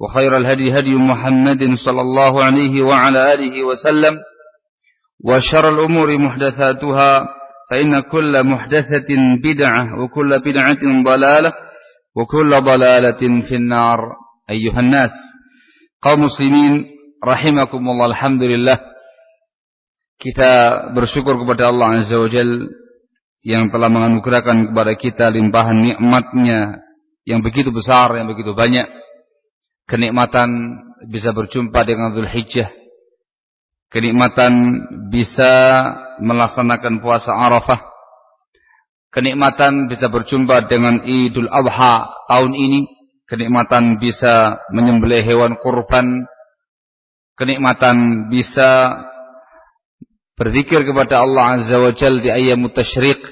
وخير الهدي هدي محمد صلى الله عليه وعلى آله وسلم وشر الأمور محدثاتها فإن كل محدثة بدعة وكل بدعة ضلالة وكل ضلالة في النار أيها الناس قوم مسلمين رحمكم الله الحمد لله kita bersyukur kepada Allah Azza wa Jal yang telah menganugerahkan kepada kita limpahan nikmatnya yang begitu besar, yang begitu banyak kenikmatan bisa berjumpa dengan Zulhijjah, kenikmatan bisa melaksanakan puasa Arafah, kenikmatan bisa berjumpa dengan Idul Adha tahun ini, kenikmatan bisa menyembelih hewan kurban, kenikmatan bisa berzikir kepada Allah Azza wa Jalla di ayam tasyriq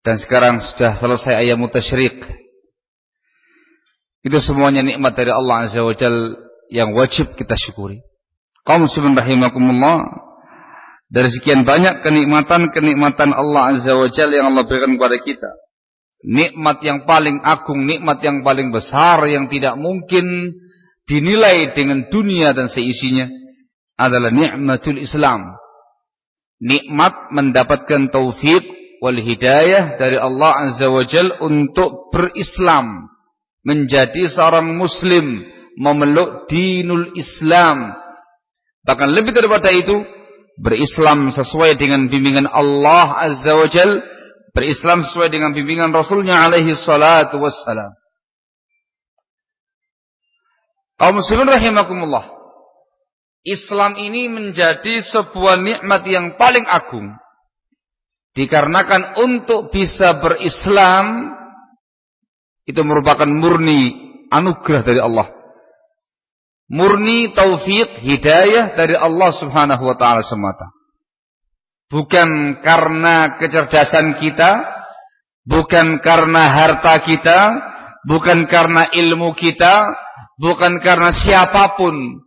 dan sekarang sudah selesai ayam tasyriq itu semuanya nikmat dari Allah Azza wa Jal yang wajib kita syukuri. Kaum muslimin rahimakumullah, dari sekian banyak kenikmatan-kenikmatan Allah Azza wa Jal yang Allah berikan kepada kita. Nikmat yang paling agung, nikmat yang paling besar yang tidak mungkin dinilai dengan dunia dan seisinya adalah nikmatul Islam. Nikmat mendapatkan taufik wal hidayah dari Allah Azza wa Jal untuk berislam menjadi seorang muslim, memeluk dinul Islam. Bahkan lebih daripada itu, berislam sesuai dengan bimbingan Allah Azza wa Jal, berislam sesuai dengan bimbingan Rasulnya alaihi salatu wassalam. Kaum muslimin rahimakumullah. Islam ini menjadi sebuah nikmat yang paling agung. Dikarenakan untuk bisa berislam itu merupakan murni anugerah dari Allah. Murni taufik hidayah dari Allah Subhanahu wa taala semata. Bukan karena kecerdasan kita, bukan karena harta kita, bukan karena ilmu kita, bukan karena siapa pun.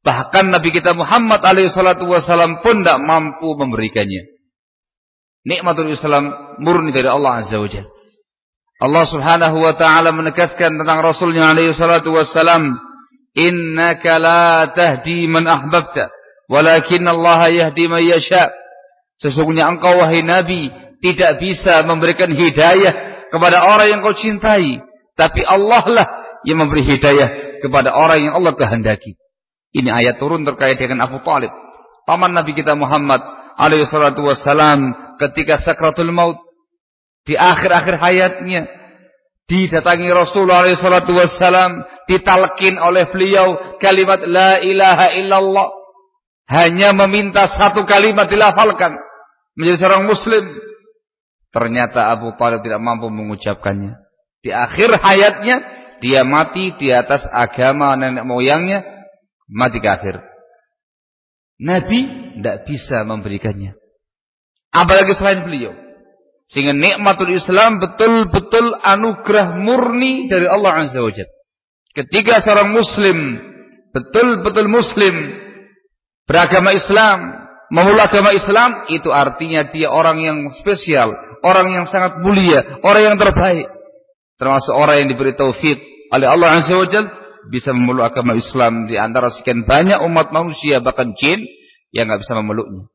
Bahkan Nabi kita Muhammad alaihi salatu wasallam pun tidak mampu memberikannya. Nikmatul Islam murni dari Allah Azza wa Jalla. Allah Subhanahu wa taala menegaskan tentang Rasulnya alaihi salatu wassalam, "Innaka la tahdi man ahbabta, walakin Allah yahdi man yasha." Sesungguhnya engkau wahai Nabi tidak bisa memberikan hidayah kepada orang yang kau cintai, tapi Allah lah yang memberi hidayah kepada orang yang Allah kehendaki. Ini ayat turun terkait dengan Abu Talib. Paman Nabi kita Muhammad alaihi salatu wassalam ketika sakratul maut di akhir-akhir hayatnya. Didatangi Rasulullah SAW ditalkin oleh beliau kalimat la ilaha illallah. Hanya meminta satu kalimat dilafalkan. Menjadi seorang muslim. Ternyata Abu Talib tidak mampu mengucapkannya. Di akhir hayatnya dia mati di atas agama nenek moyangnya mati kafir. Nabi tidak bisa memberikannya. Apalagi selain beliau sehingga nikmatul Islam betul-betul anugerah murni dari Allah Azza wa Jalla. Ketika seorang muslim betul-betul muslim beragama Islam, memeluk agama Islam itu artinya dia orang yang spesial, orang yang sangat mulia, orang yang terbaik. Termasuk orang yang diberi taufik oleh Allah Azza wa Jalla bisa memeluk agama Islam di antara sekian banyak umat manusia bahkan jin yang nggak bisa memeluknya.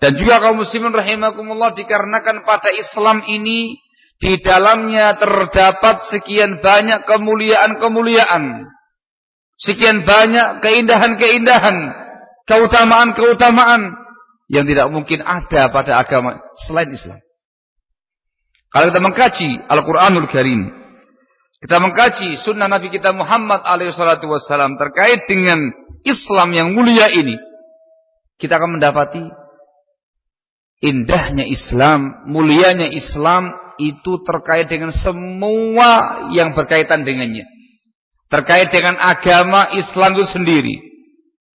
Dan juga kaum muslimin rahimakumullah dikarenakan pada Islam ini di dalamnya terdapat sekian banyak kemuliaan-kemuliaan. Sekian banyak keindahan-keindahan, keutamaan-keutamaan yang tidak mungkin ada pada agama selain Islam. Kalau kita mengkaji Al-Quranul Karim, kita mengkaji sunnah Nabi kita Muhammad alaihissalam terkait dengan Islam yang mulia ini, kita akan mendapati indahnya Islam, mulianya Islam itu terkait dengan semua yang berkaitan dengannya. Terkait dengan agama Islam itu sendiri.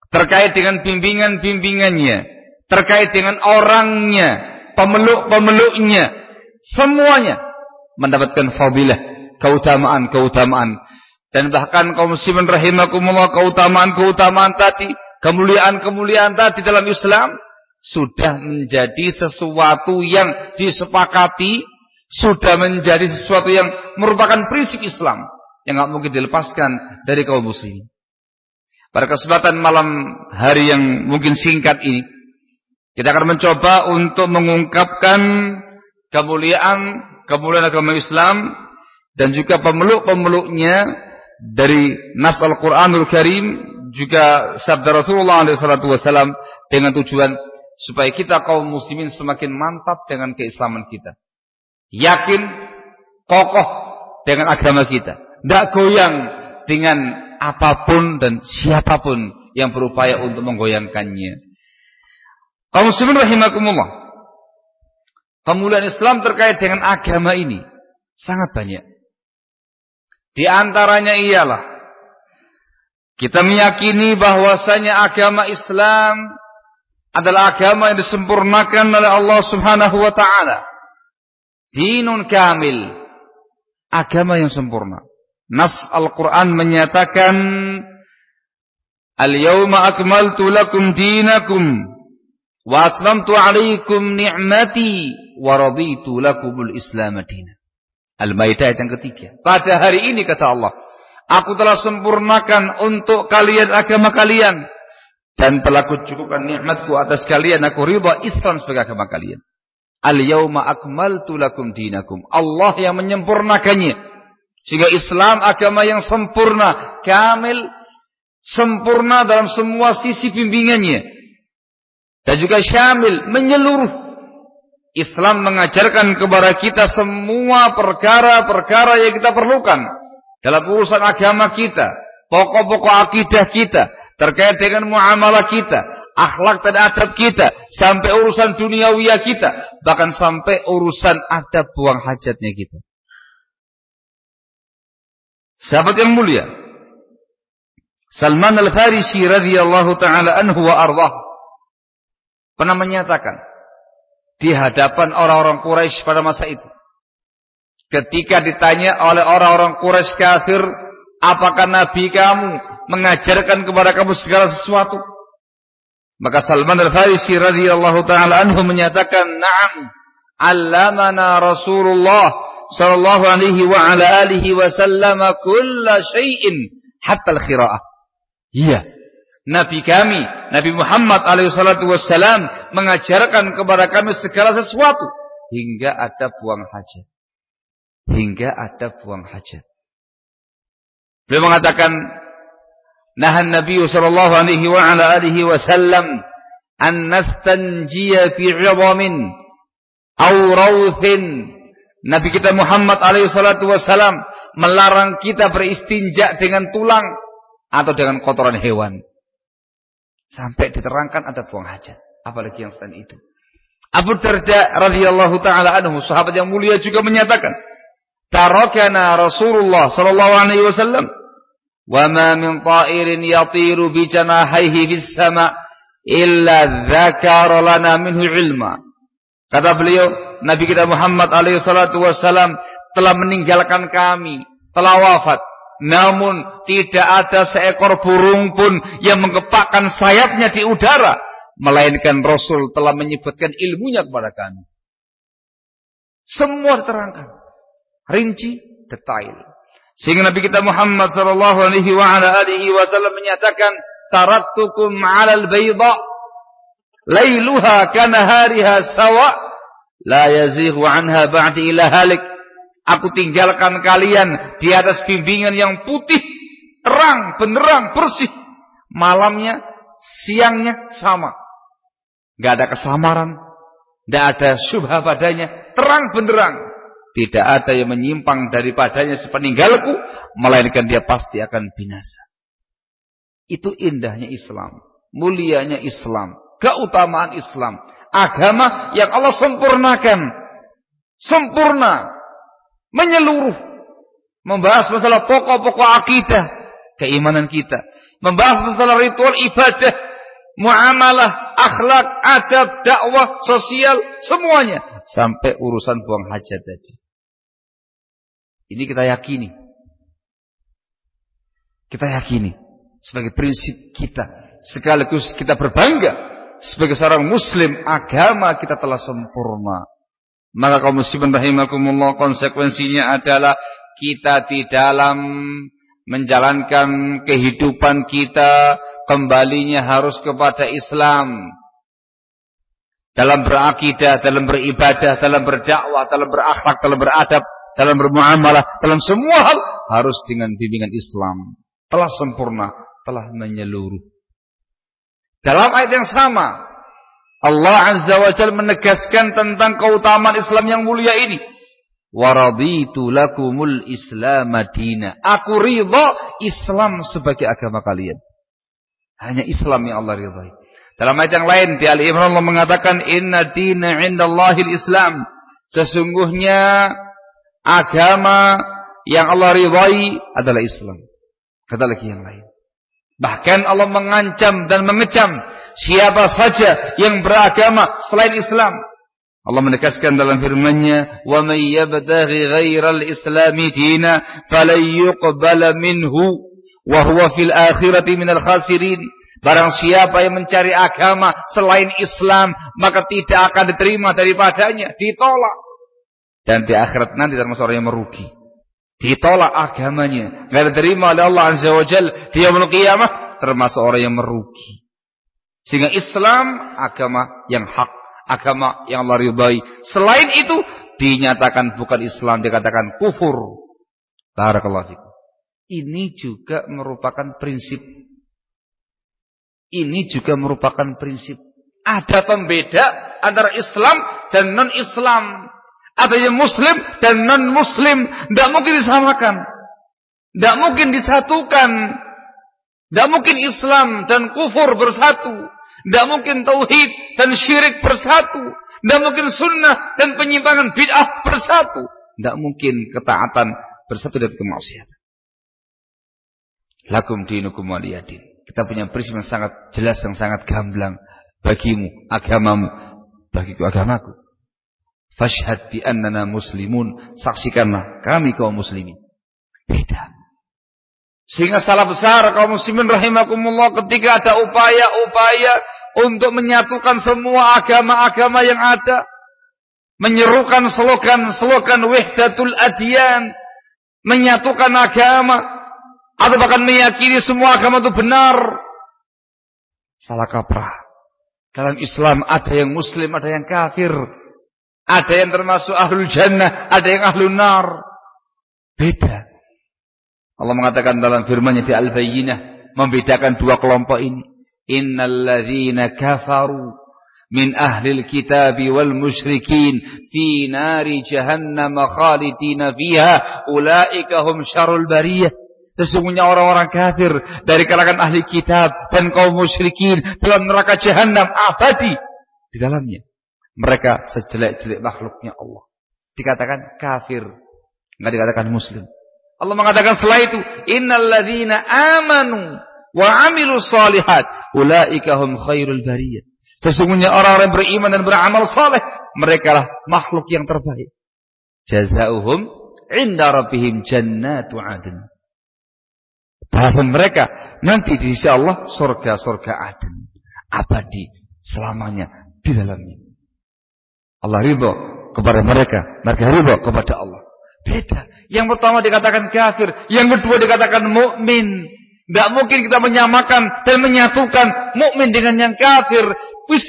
Terkait dengan bimbingan-bimbingannya. Terkait dengan orangnya, pemeluk-pemeluknya. Semuanya mendapatkan fadilah keutamaan-keutamaan. Dan bahkan kaum muslimin rahimakumullah keutamaan-keutamaan tadi, kemuliaan-kemuliaan tadi dalam Islam sudah menjadi sesuatu yang disepakati, sudah menjadi sesuatu yang merupakan prinsip Islam yang nggak mungkin dilepaskan dari kaum muslimin. Pada kesempatan malam hari yang mungkin singkat ini, kita akan mencoba untuk mengungkapkan kemuliaan kemuliaan agama Islam dan juga pemeluk-pemeluknya dari nas Al-Qur'anul Karim juga sabda Rasulullah SAW dengan tujuan supaya kita kaum muslimin semakin mantap dengan keislaman kita. Yakin, kokoh dengan agama kita. Tidak goyang dengan apa pun dan siapa pun yang berupaya untuk menggoyangkannya. Kaum muslimin rahimakumullah. Kemuliaan Islam terkait dengan agama ini sangat banyak. Di antaranya ialah kita meyakini bahwasanya agama Islam adalah agama yang disempurnakan oleh Allah Subhanahu wa taala. Dinun kamil. Agama yang sempurna. Nas Al-Qur'an menyatakan Al-yawma akmaltu lakum dinakum wa atmamtu 'alaikum ni'mati wa raditu lakumul Islam dinan. Al-Maidah yang ketiga. Pada hari ini kata Allah, aku telah sempurnakan untuk kalian agama kalian dan telah kucukupkan nikmatku atas kalian aku ridha Islam sebagai agama kalian. Al-yauma akmaltu lakum dinakum. Allah yang menyempurnakannya. Sehingga Islam agama yang sempurna, kamil, sempurna dalam semua sisi bimbingannya. Dan juga syamil, menyeluruh Islam mengajarkan kepada kita semua perkara-perkara yang kita perlukan dalam urusan agama kita, pokok-pokok akidah kita, terkait dengan muamalah kita, akhlak dan adab kita, sampai urusan duniawiya kita, bahkan sampai urusan adab buang hajatnya kita. Sahabat yang mulia, Salman Al-Farisi radhiyallahu taala anhu wa ardhah pernah menyatakan di hadapan orang-orang Quraisy pada masa itu. Ketika ditanya oleh orang-orang Quraisy kafir, apakah nabi kamu mengajarkan kepada kamu segala sesuatu? Maka Salman Al-Farisi radhiyallahu taala anhu menyatakan, "Na'am, 'allamana Rasulullah sallallahu alaihi wa ala alihi wasallam kulla syai'in hatta al-qira'ah." Iya, Nabi kami, Nabi Muhammad alaihissalatu wassalam mengajarkan kepada kami segala sesuatu hingga ada buang hajat. Hingga ada buang hajat. Beliau mengatakan Nahan Nabi sallallahu alaihi wa ala alihi wasallam an nastanjiya fi 'idhamin aw rawthin. Nabi kita Muhammad alaihi salatu wasallam melarang kita beristinja dengan tulang atau dengan kotoran hewan. Sampai diterangkan ada buang hajat. Apalagi yang selain itu. Abu Darda radhiyallahu taala anhu, sahabat yang mulia juga menyatakan, "Tarakana Rasulullah sallallahu alaihi wasallam min ta'irin yatiru bi janahihi fis sama illa dzakara lana minhu ilma." Kata beliau, Nabi kita Muhammad alaihi salatu telah meninggalkan kami, telah wafat namun tidak ada seekor burung pun yang mengepakkan sayapnya di udara melainkan Rasul telah menyebutkan ilmunya kepada kami. Semua diterangkan, rinci, detail. Sehingga Nabi kita Muhammad sallallahu alaihi wa ala alihi wasallam menyatakan, "Taraktukum 'alal bayda lailuha kanahariha sawa la yazighu anha ba'di ila halik." Aku tinggalkan kalian di atas bimbingan yang putih, terang, benderang, bersih. Malamnya, siangnya sama. Gak ada kesamaran, gak ada syubha padanya, terang benderang. Tidak ada yang menyimpang daripadanya sepeninggalku, melainkan dia pasti akan binasa. Itu indahnya Islam, mulianya Islam, keutamaan Islam, agama yang Allah sempurnakan, sempurna, menyeluruh membahas masalah pokok-pokok akidah keimanan kita membahas masalah ritual ibadah muamalah akhlak adab dakwah sosial semuanya sampai urusan buang hajat tadi ini kita yakini. Kita yakini sebagai prinsip kita. Sekaligus kita berbangga sebagai seorang muslim agama kita telah sempurna. Maka kaum muslimin rahimakumullah konsekuensinya adalah kita di dalam menjalankan kehidupan kita kembalinya harus kepada Islam. Dalam berakidah, dalam beribadah, dalam berdakwah, dalam berakhlak, dalam beradab, dalam bermuamalah, dalam semua hal harus dengan bimbingan Islam. Telah sempurna, telah menyeluruh. Dalam ayat yang sama, Allah Azza wa Jalla menegaskan tentang keutamaan Islam yang mulia ini. Waraditu lakumul Islam madina. Aku ridha Islam sebagai agama kalian. Hanya Islam yang Allah ridhai. Dalam ayat yang lain di Ali Imran Allah mengatakan inna dina indallahil Islam. Sesungguhnya agama yang Allah ridhai adalah Islam. Kata lagi yang lain. Bahkan Allah mengancam dan mengecam siapa saja yang beragama selain Islam. Allah menegaskan dalam firman-Nya, "Wa may yabtaghi ghairal islami dina falan minhu wa huwa fil akhirati minal khasirin." Barang siapa yang mencari agama selain Islam, maka tidak akan diterima daripadanya, ditolak. Dan di akhirat nanti termasuk orang yang merugi ditolak agamanya, nggak diterima oleh Allah Azza wa Jal di yaumul qiyamah, termasuk orang yang merugi. Sehingga Islam agama yang hak, agama yang Allah ridai. Selain itu dinyatakan bukan Islam, dikatakan kufur. Barakallahu fikum. Ini juga merupakan prinsip. Ini juga merupakan prinsip. Ada pembeda antara Islam dan non-Islam. Ada yang muslim dan non muslim. Tidak mungkin disamakan. Tidak mungkin disatukan. Tidak mungkin Islam dan kufur bersatu. Tidak mungkin tauhid dan syirik bersatu. Tidak mungkin sunnah dan penyimpangan bid'ah bersatu. Tidak mungkin ketaatan bersatu dari kemaksiatan. Lakum dinukum waliyadin. Kita punya prinsip yang sangat jelas, yang sangat gamblang. Bagimu, agamamu. Bagiku, agamaku. Fashhad bi annana muslimun. Saksikanlah kami kaum muslimin. Beda. Sehingga salah besar kaum muslimin rahimakumullah ketika ada upaya-upaya untuk menyatukan semua agama-agama yang ada. Menyerukan slogan-slogan wahdatul adyan. Menyatukan agama. Atau bahkan meyakini semua agama itu benar. Salah kaprah. Dalam Islam ada yang muslim, ada yang kafir. Ada yang termasuk ahlul jannah, ada yang ahlul nar. Beda. Allah mengatakan dalam firman-Nya di Al-Bayyinah membedakan dua kelompok ini. Innal ladzina kafaru min ahli kitab wal musyrikin fi nari jahannam khalidina fiha ulaika hum syarrul bariyah. Sesungguhnya orang-orang kafir dari kalangan ahli kitab dan kaum musyrikin dalam neraka jahanam abadi di dalamnya. Mereka sejelek-jelek makhluknya Allah. Dikatakan kafir. Enggak dikatakan muslim. Allah mengatakan setelah itu. Innalladzina amanu wa amilu salihat. Ulaika hum khairul bariyah. Sesungguhnya orang-orang beriman dan beramal saleh. Mereka lah makhluk yang terbaik. Jazauhum inda rabbihim jannatu adn. Balasan mereka nanti di sisi Allah surga-surga adn. Abadi selamanya di dalamnya. Allah ridho kepada mereka, mereka ridho kepada Allah. Beda. Yang pertama dikatakan kafir, yang kedua dikatakan mukmin. Tidak mungkin kita menyamakan dan menyatukan mukmin dengan yang kafir,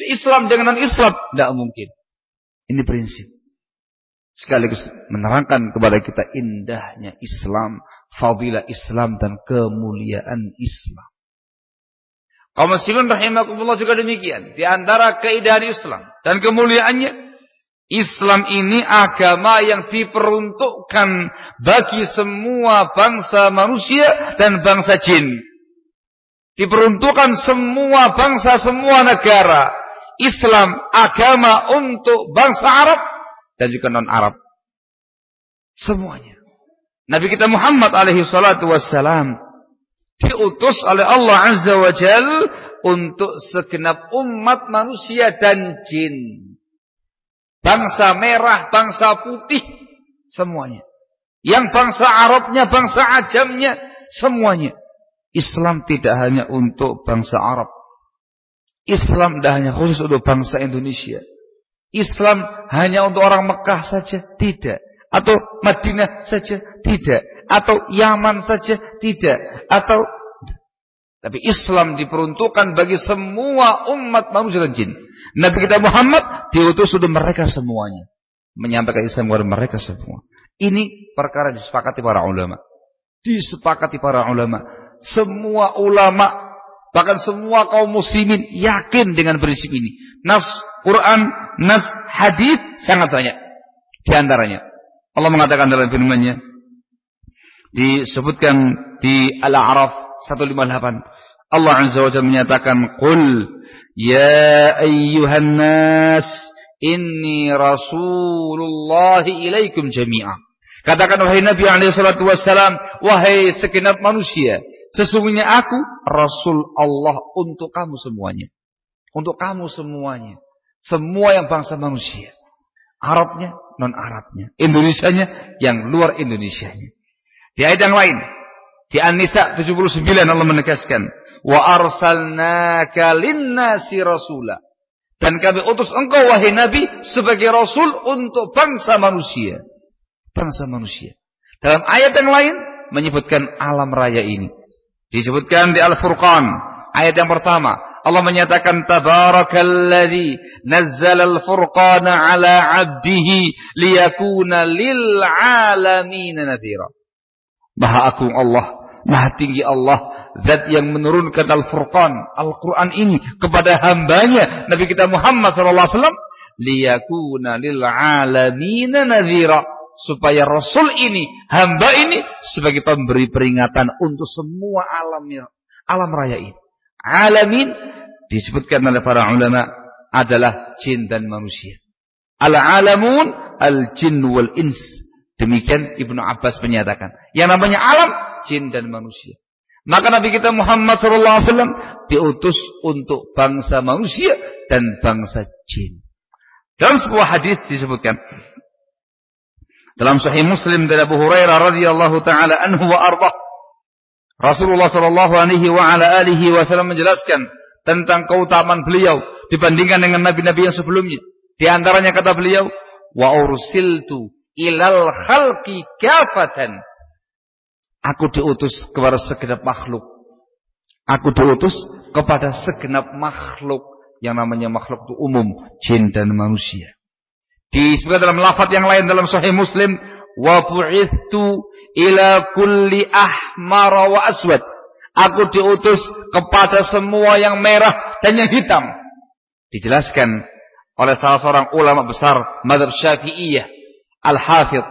Islam dengan non Islam. Tidak mungkin. Ini prinsip. Sekaligus menerangkan kepada kita indahnya Islam, fadilah Islam dan kemuliaan Islam. Kaum muslimin rahimakumullah juga demikian. Di antara keindahan Islam dan kemuliaannya Islam ini agama yang diperuntukkan bagi semua bangsa manusia dan bangsa jin. Diperuntukkan semua bangsa, semua negara. Islam agama untuk bangsa Arab dan juga non-Arab. Semuanya. Nabi kita Muhammad alaihi salatu wassalam diutus oleh Allah Azza wa Jal untuk segenap umat manusia dan jin bangsa merah, bangsa putih, semuanya. Yang bangsa Arabnya, bangsa Ajamnya, semuanya. Islam tidak hanya untuk bangsa Arab. Islam tidak hanya khusus untuk bangsa Indonesia. Islam hanya untuk orang Mekah saja, tidak. Atau Madinah saja, tidak. Atau Yaman saja, tidak. Atau tapi Islam diperuntukkan bagi semua umat manusia dan jin. Nabi kita Muhammad diutus untuk mereka semuanya. Menyampaikan Islam kepada mereka semua. Ini perkara disepakati para ulama. Disepakati para ulama. Semua ulama, bahkan semua kaum muslimin yakin dengan prinsip ini. Nas Quran, nas hadis sangat banyak. Di antaranya. Allah mengatakan dalam firman-Nya disebutkan di Al-A'raf 158 Allah Azza wa Jalla menyatakan qul Ya ayyuhan nas, inni rasulullah ilaikum jami'a. Katakan wahai Nabi alaihi salatu wassalam, wahai segenap manusia, sesungguhnya aku rasul Allah untuk kamu semuanya. Untuk kamu semuanya. Semua yang bangsa manusia. Arabnya, non-Arabnya. Indonesianya, yang luar Indonesianya. Di ayat yang lain. Di An-Nisa 79 Allah menegaskan wa arsalnaka linnasi rasula. Dan kami utus engkau wahai Nabi sebagai rasul untuk bangsa manusia. Bangsa manusia. Dalam ayat yang lain menyebutkan alam raya ini. Disebutkan di Al-Furqan ayat yang pertama Allah menyatakan tabarakalladzi nazzala al-furqana ala 'abdihi liyakuna lil 'alamin nadhira. Maha agung Allah Maha tinggi Allah, zat yang menurunkan Al-Furqan, Al-Quran ini kepada hambanya, Nabi kita Muhammad SAW, liyakuna lil'alamina nadhira, supaya Rasul ini, hamba ini, sebagai pemberi peringatan untuk semua alam alam raya ini. Alamin disebutkan oleh para ulama adalah jin dan manusia. Al-alamun al-jin wal-ins Demikian Ibnu Abbas menyatakan. Yang namanya alam, jin dan manusia. Maka Nabi kita Muhammad SAW diutus untuk bangsa manusia dan bangsa jin. Dalam sebuah hadis disebutkan. Dalam Sahih Muslim dari Abu Hurairah radhiyallahu taala anhu wa arba. Rasulullah sallallahu alaihi wa ala alihi wasallam menjelaskan tentang keutamaan beliau dibandingkan dengan nabi-nabi yang sebelumnya. Di antaranya kata beliau, wa ursiltu ilal khalqi kafatan. Aku diutus kepada segenap makhluk. Aku diutus kepada segenap makhluk. Yang namanya makhluk itu umum. Jin dan manusia. Disebutkan dalam lafaz yang lain dalam sahih muslim. Wa bu'ithu ila kulli ahmara wa aswad. Aku diutus kepada semua yang merah dan yang hitam. Dijelaskan oleh salah seorang ulama besar madhab syafi'iyah Al-Hafidh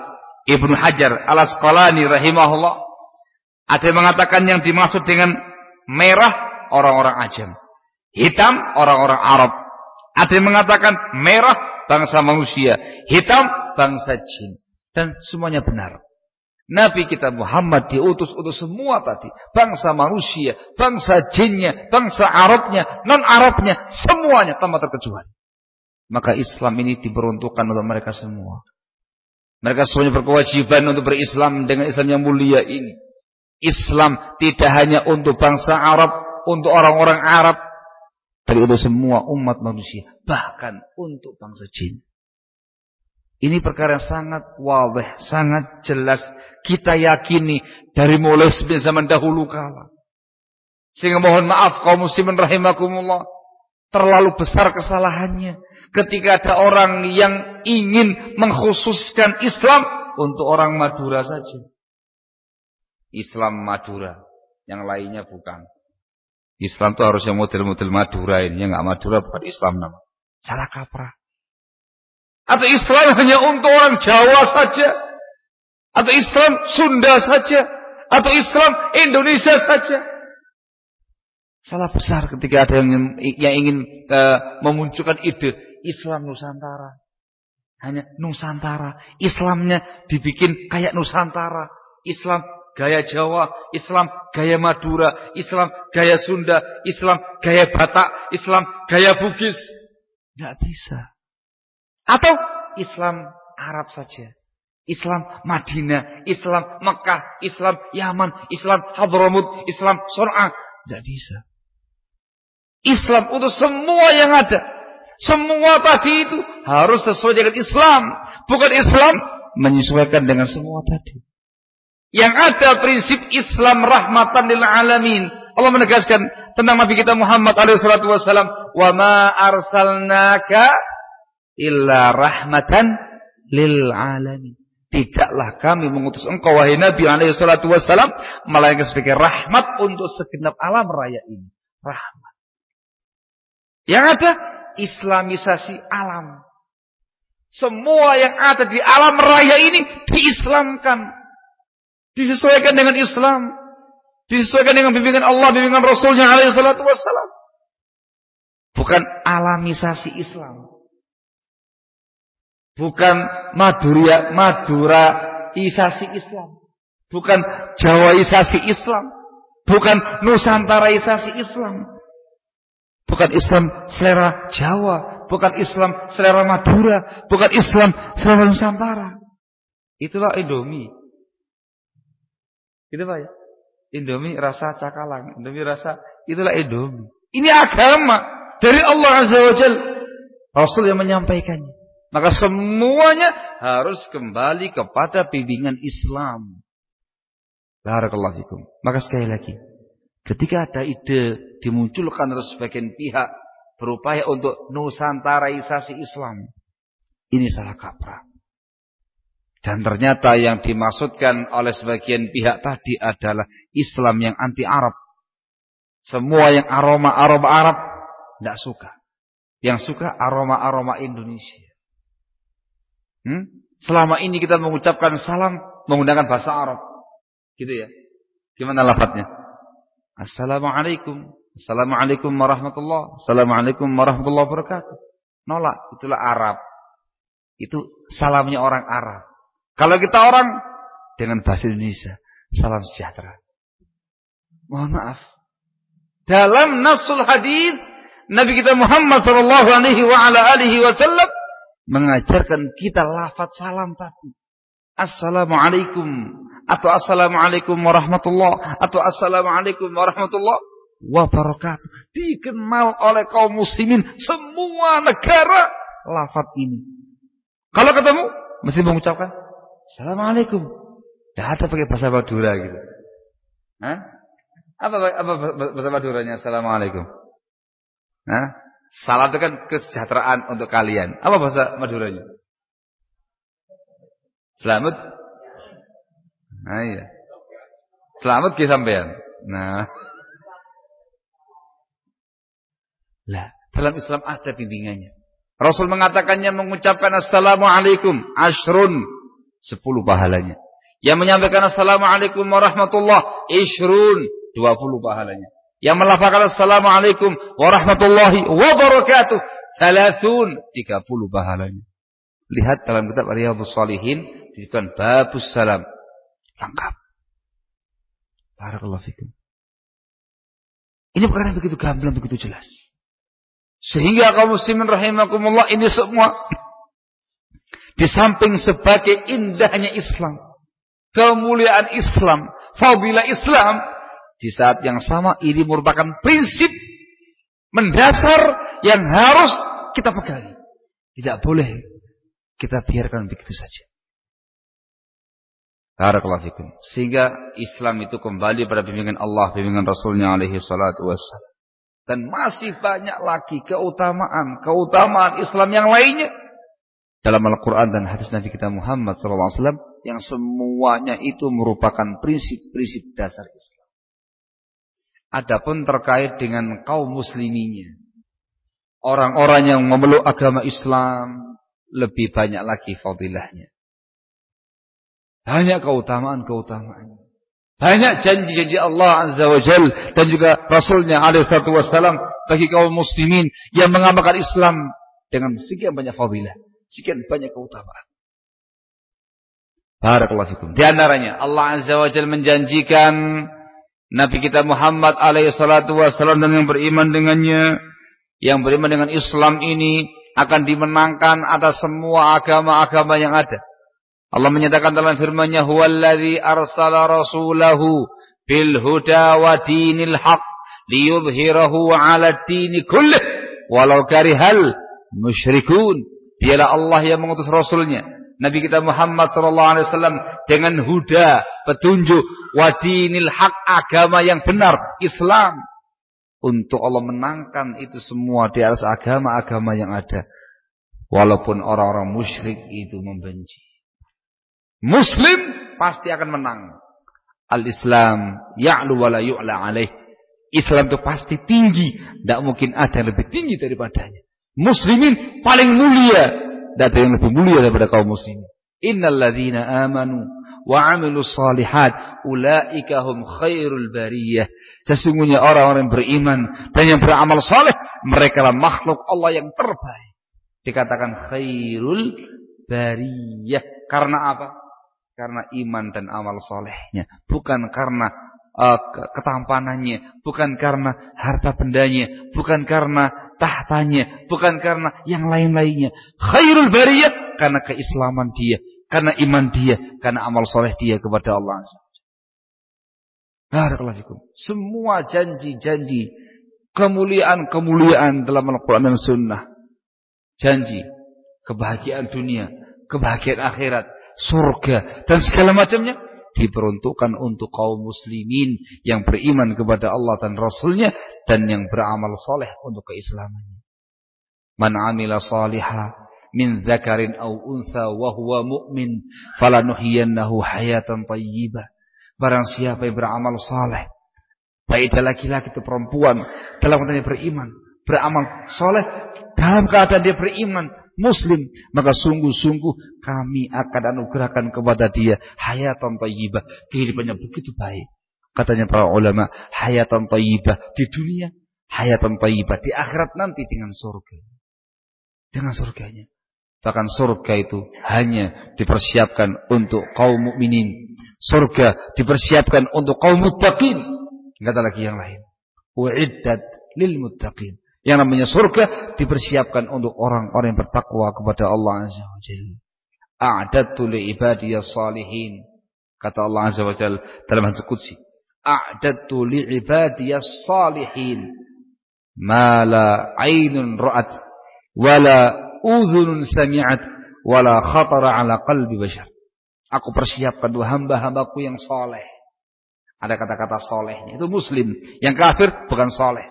Ibnu Hajar Al-Asqalani rahimahullah ada yang mengatakan yang dimaksud dengan merah orang-orang ajam hitam orang-orang Arab ada yang mengatakan merah bangsa manusia hitam bangsa jin dan semuanya benar Nabi kita Muhammad diutus untuk semua tadi. Bangsa manusia, bangsa jinnya, bangsa Arabnya, non-Arabnya, semuanya tanpa terkecuali. Maka Islam ini diperuntukkan untuk mereka semua. Mereka semuanya berkewajiban untuk berislam dengan Islam yang mulia ini. Islam tidak hanya untuk bangsa Arab, untuk orang-orang Arab. Tapi untuk semua umat manusia. Bahkan untuk bangsa jin. Ini perkara yang sangat waweh, sangat jelas. Kita yakini dari mulai zaman dahulu kala. Sehingga mohon maaf kaum muslimin rahimakumullah. Terlalu besar kesalahannya. Ketika ada orang yang ingin mengkhususkan Islam untuk orang Madura saja. Islam Madura. Yang lainnya bukan. Islam itu harusnya model-model Madura ini. Yang nggak Madura bukan Islam nama. Salah kaprah. Atau Islam hanya untuk orang Jawa saja. Atau Islam Sunda saja. Atau Islam Indonesia saja. Salah besar ketika ada yang, yang ingin uh, memunculkan ide Islam Nusantara. Hanya Nusantara. Islamnya dibikin kayak Nusantara. Islam gaya Jawa, Islam gaya Madura, Islam gaya Sunda, Islam gaya Batak, Islam gaya Bugis. Tidak bisa. Atau Islam Arab saja. Islam Madinah, Islam Mekah, Islam Yaman, Islam Hadramut, Islam Sur'a. Tidak bisa. Islam untuk semua yang ada. Semua tadi itu harus sesuai dengan Islam. Bukan Islam menyesuaikan dengan semua tadi. Yang ada prinsip Islam rahmatan lil alamin. Allah menegaskan tentang Nabi kita Muhammad alaihi salatu wasallam, "Wa ma arsalnaka illa rahmatan lil alamin. Tidaklah kami mengutus engkau wahai Nabi alaihi salatu wasalam melainkan sebagai rahmat untuk segenap alam raya ini. Rahmat. Yang ada islamisasi alam. Semua yang ada di alam raya ini diislamkan. Disesuaikan dengan Islam. Disesuaikan dengan bimbingan Allah, bimbingan Rasulnya alaihi wassalam. Bukan alamisasi Islam. Bukan Maduria, Madura isasi Islam. Bukan Jawaisasi Islam. Bukan Nusantaraisasi Islam. Bukan Islam selera Jawa. Bukan Islam selera Madura. Bukan Islam selera Nusantara. Itulah Indomie. Gitu Pak ya? Indomie rasa cakalang. Indomie rasa, itulah Indomie. Ini agama. Dari Allah Azza wa Jal. Rasul yang menyampaikannya. Maka semuanya harus kembali kepada bimbingan Islam. Barakallahu fikum. Maka sekali lagi, ketika ada ide dimunculkan oleh sebagian pihak berupaya untuk nusantaraisasi Islam, ini salah kaprah. Dan ternyata yang dimaksudkan oleh sebagian pihak tadi adalah Islam yang anti Arab. Semua yang aroma-aroma Arab tidak suka. Yang suka aroma-aroma Indonesia. Hmm? Selama ini kita mengucapkan salam menggunakan bahasa Arab. Gitu ya. Gimana lafadznya? Assalamualaikum. Assalamualaikum warahmatullah. Assalamualaikum warahmatullahi wabarakatuh. Nolak. Itulah Arab. Itu salamnya orang Arab. Kalau kita orang dengan bahasa Indonesia. Salam sejahtera. Mohon maaf. Dalam nasul hadis Nabi kita Muhammad sallallahu alaihi wa ala alihi wasallam mengajarkan kita lafaz salam tadi. Assalamualaikum atau Assalamualaikum warahmatullah atau Assalamualaikum warahmatullah wabarakatuh. Dikenal oleh kaum muslimin semua negara lafaz ini. Kalau ketemu mesti mengucapkan Assalamualaikum. Tidak ada pakai bahasa Madura gitu. Hah? Apa apa bahasa Maduranya Assalamualaikum? Hah? Salam itu kan kesejahteraan untuk kalian. Apa bahasa Maduranya? Selamat. Nah iya. Selamat ke sampean. Nah. Lah, dalam Islam ada bimbingannya. Rasul mengatakannya mengucapkan assalamualaikum ashrun sepuluh pahalanya. Yang menyampaikan assalamualaikum warahmatullah ishrun dua puluh pahalanya. Yang melafalkan Assalamualaikum warahmatullahi wabarakatuh. Thalathun. 30 pahalanya. Lihat dalam kitab Riyadhus Salihin. Disebutkan Babus Salam. Lengkap. Barakallahu fikum. Ini perkara begitu gamblang, begitu jelas. Sehingga kaum muslimin rahimakumullah ini semua di samping sebagai indahnya Islam, kemuliaan Islam, fadilah Islam, di saat yang sama ini merupakan prinsip mendasar yang harus kita pegang. Tidak boleh kita biarkan begitu saja. Barakallahu fikum. Sehingga Islam itu kembali pada bimbingan Allah, bimbingan Rasulnya alaihi salatu wassalam. Dan masih banyak lagi keutamaan, keutamaan Islam yang lainnya dalam Al-Quran dan hadis Nabi kita Muhammad SAW yang semuanya itu merupakan prinsip-prinsip dasar Islam. Adapun terkait dengan kaum musliminya, orang-orang yang memeluk agama Islam lebih banyak lagi fadilahnya. Banyak keutamaan-keutamaan. Banyak janji-janji Allah Azza wa Jal dan juga Rasulnya alaihissalatu wassalam bagi kaum muslimin yang mengamalkan Islam dengan sekian banyak fadilah, sekian banyak keutamaan. Barakallahu fikum. Di antaranya Allah Azza wa Jalla menjanjikan Nabi kita Muhammad alaihi salatu dan yang beriman dengannya, yang beriman dengan Islam ini akan dimenangkan atas semua agama-agama yang ada. Allah menyatakan dalam firman-Nya, "Huwallazi arsala rasulahu bil huda wa dinil haq liyudhhirahu 'ala dini kullih walau karihal musyrikun." Dialah Allah yang mengutus rasulnya Nabi kita Muhammad sallallahu alaihi wasallam dengan huda, petunjuk, wadinil hak agama yang benar, Islam. Untuk Allah menangkan itu semua di atas agama-agama yang ada. Walaupun orang-orang musyrik itu membenci. Muslim pasti akan menang. Al-Islam ya'lu wa la yu'la alaih. Islam itu pasti tinggi, tidak mungkin ada yang lebih tinggi daripadanya. Muslimin paling mulia tidak ada yang lebih mulia daripada kaum muslimin. Innal ladzina amanu wa 'amilus salihat ulaika hum khairul bariyah. Sesungguhnya orang-orang yang beriman dan yang beramal saleh, mereka lah makhluk Allah yang terbaik. Dikatakan khairul bariyah. Karena apa? Karena iman dan amal solehnya. Bukan karena uh, ketampanannya, bukan karena harta bendanya, bukan karena tahtanya, bukan karena yang lain-lainnya. Khairul bariyah karena keislaman dia, karena iman dia, karena amal soleh dia kepada Allah. Barakallahu Semua janji-janji kemuliaan-kemuliaan dalam Al-Quran dan Sunnah. Janji kebahagiaan dunia, kebahagiaan akhirat, surga dan segala macamnya diperuntukkan untuk kaum muslimin yang beriman kepada Allah dan Rasulnya dan yang beramal soleh untuk keislamannya. Man amila salihah min zakarin au untha wa huwa mu'min falanuhyiyannahu hayatan tayyibah. Barang siapa yang beramal saleh baik dia laki-laki atau perempuan dalam katanya beriman, beramal soleh dalam keadaan dia beriman, muslim, maka sungguh-sungguh kami akan anugerahkan kepada dia hayatan thayyibah, kehidupannya begitu baik. Katanya para ulama, hayatan thayyibah di dunia, hayatan thayyibah di akhirat nanti dengan surga. Dengan surganya. Bahkan surga itu hanya dipersiapkan untuk kaum mukminin. Surga dipersiapkan untuk kaum muttaqin. Enggak ada lagi yang lain. Uiddat lil muttaqin. Yang namanya surga dipersiapkan untuk orang-orang yang bertakwa kepada Allah Azza wa Jalla. A'dadtu li ibadiyas salihin. Kata Allah Azza wa Jalla dalam hadis qudsi. A'dadtu li ibadiyas salihin. Ma la aynun ra'at. Wala udhunun sami'at. Wala khatara ala qalbi bashar. Aku persiapkan dua hamba-hambaku yang soleh. Ada kata-kata solehnya. Itu muslim. Yang kafir bukan soleh.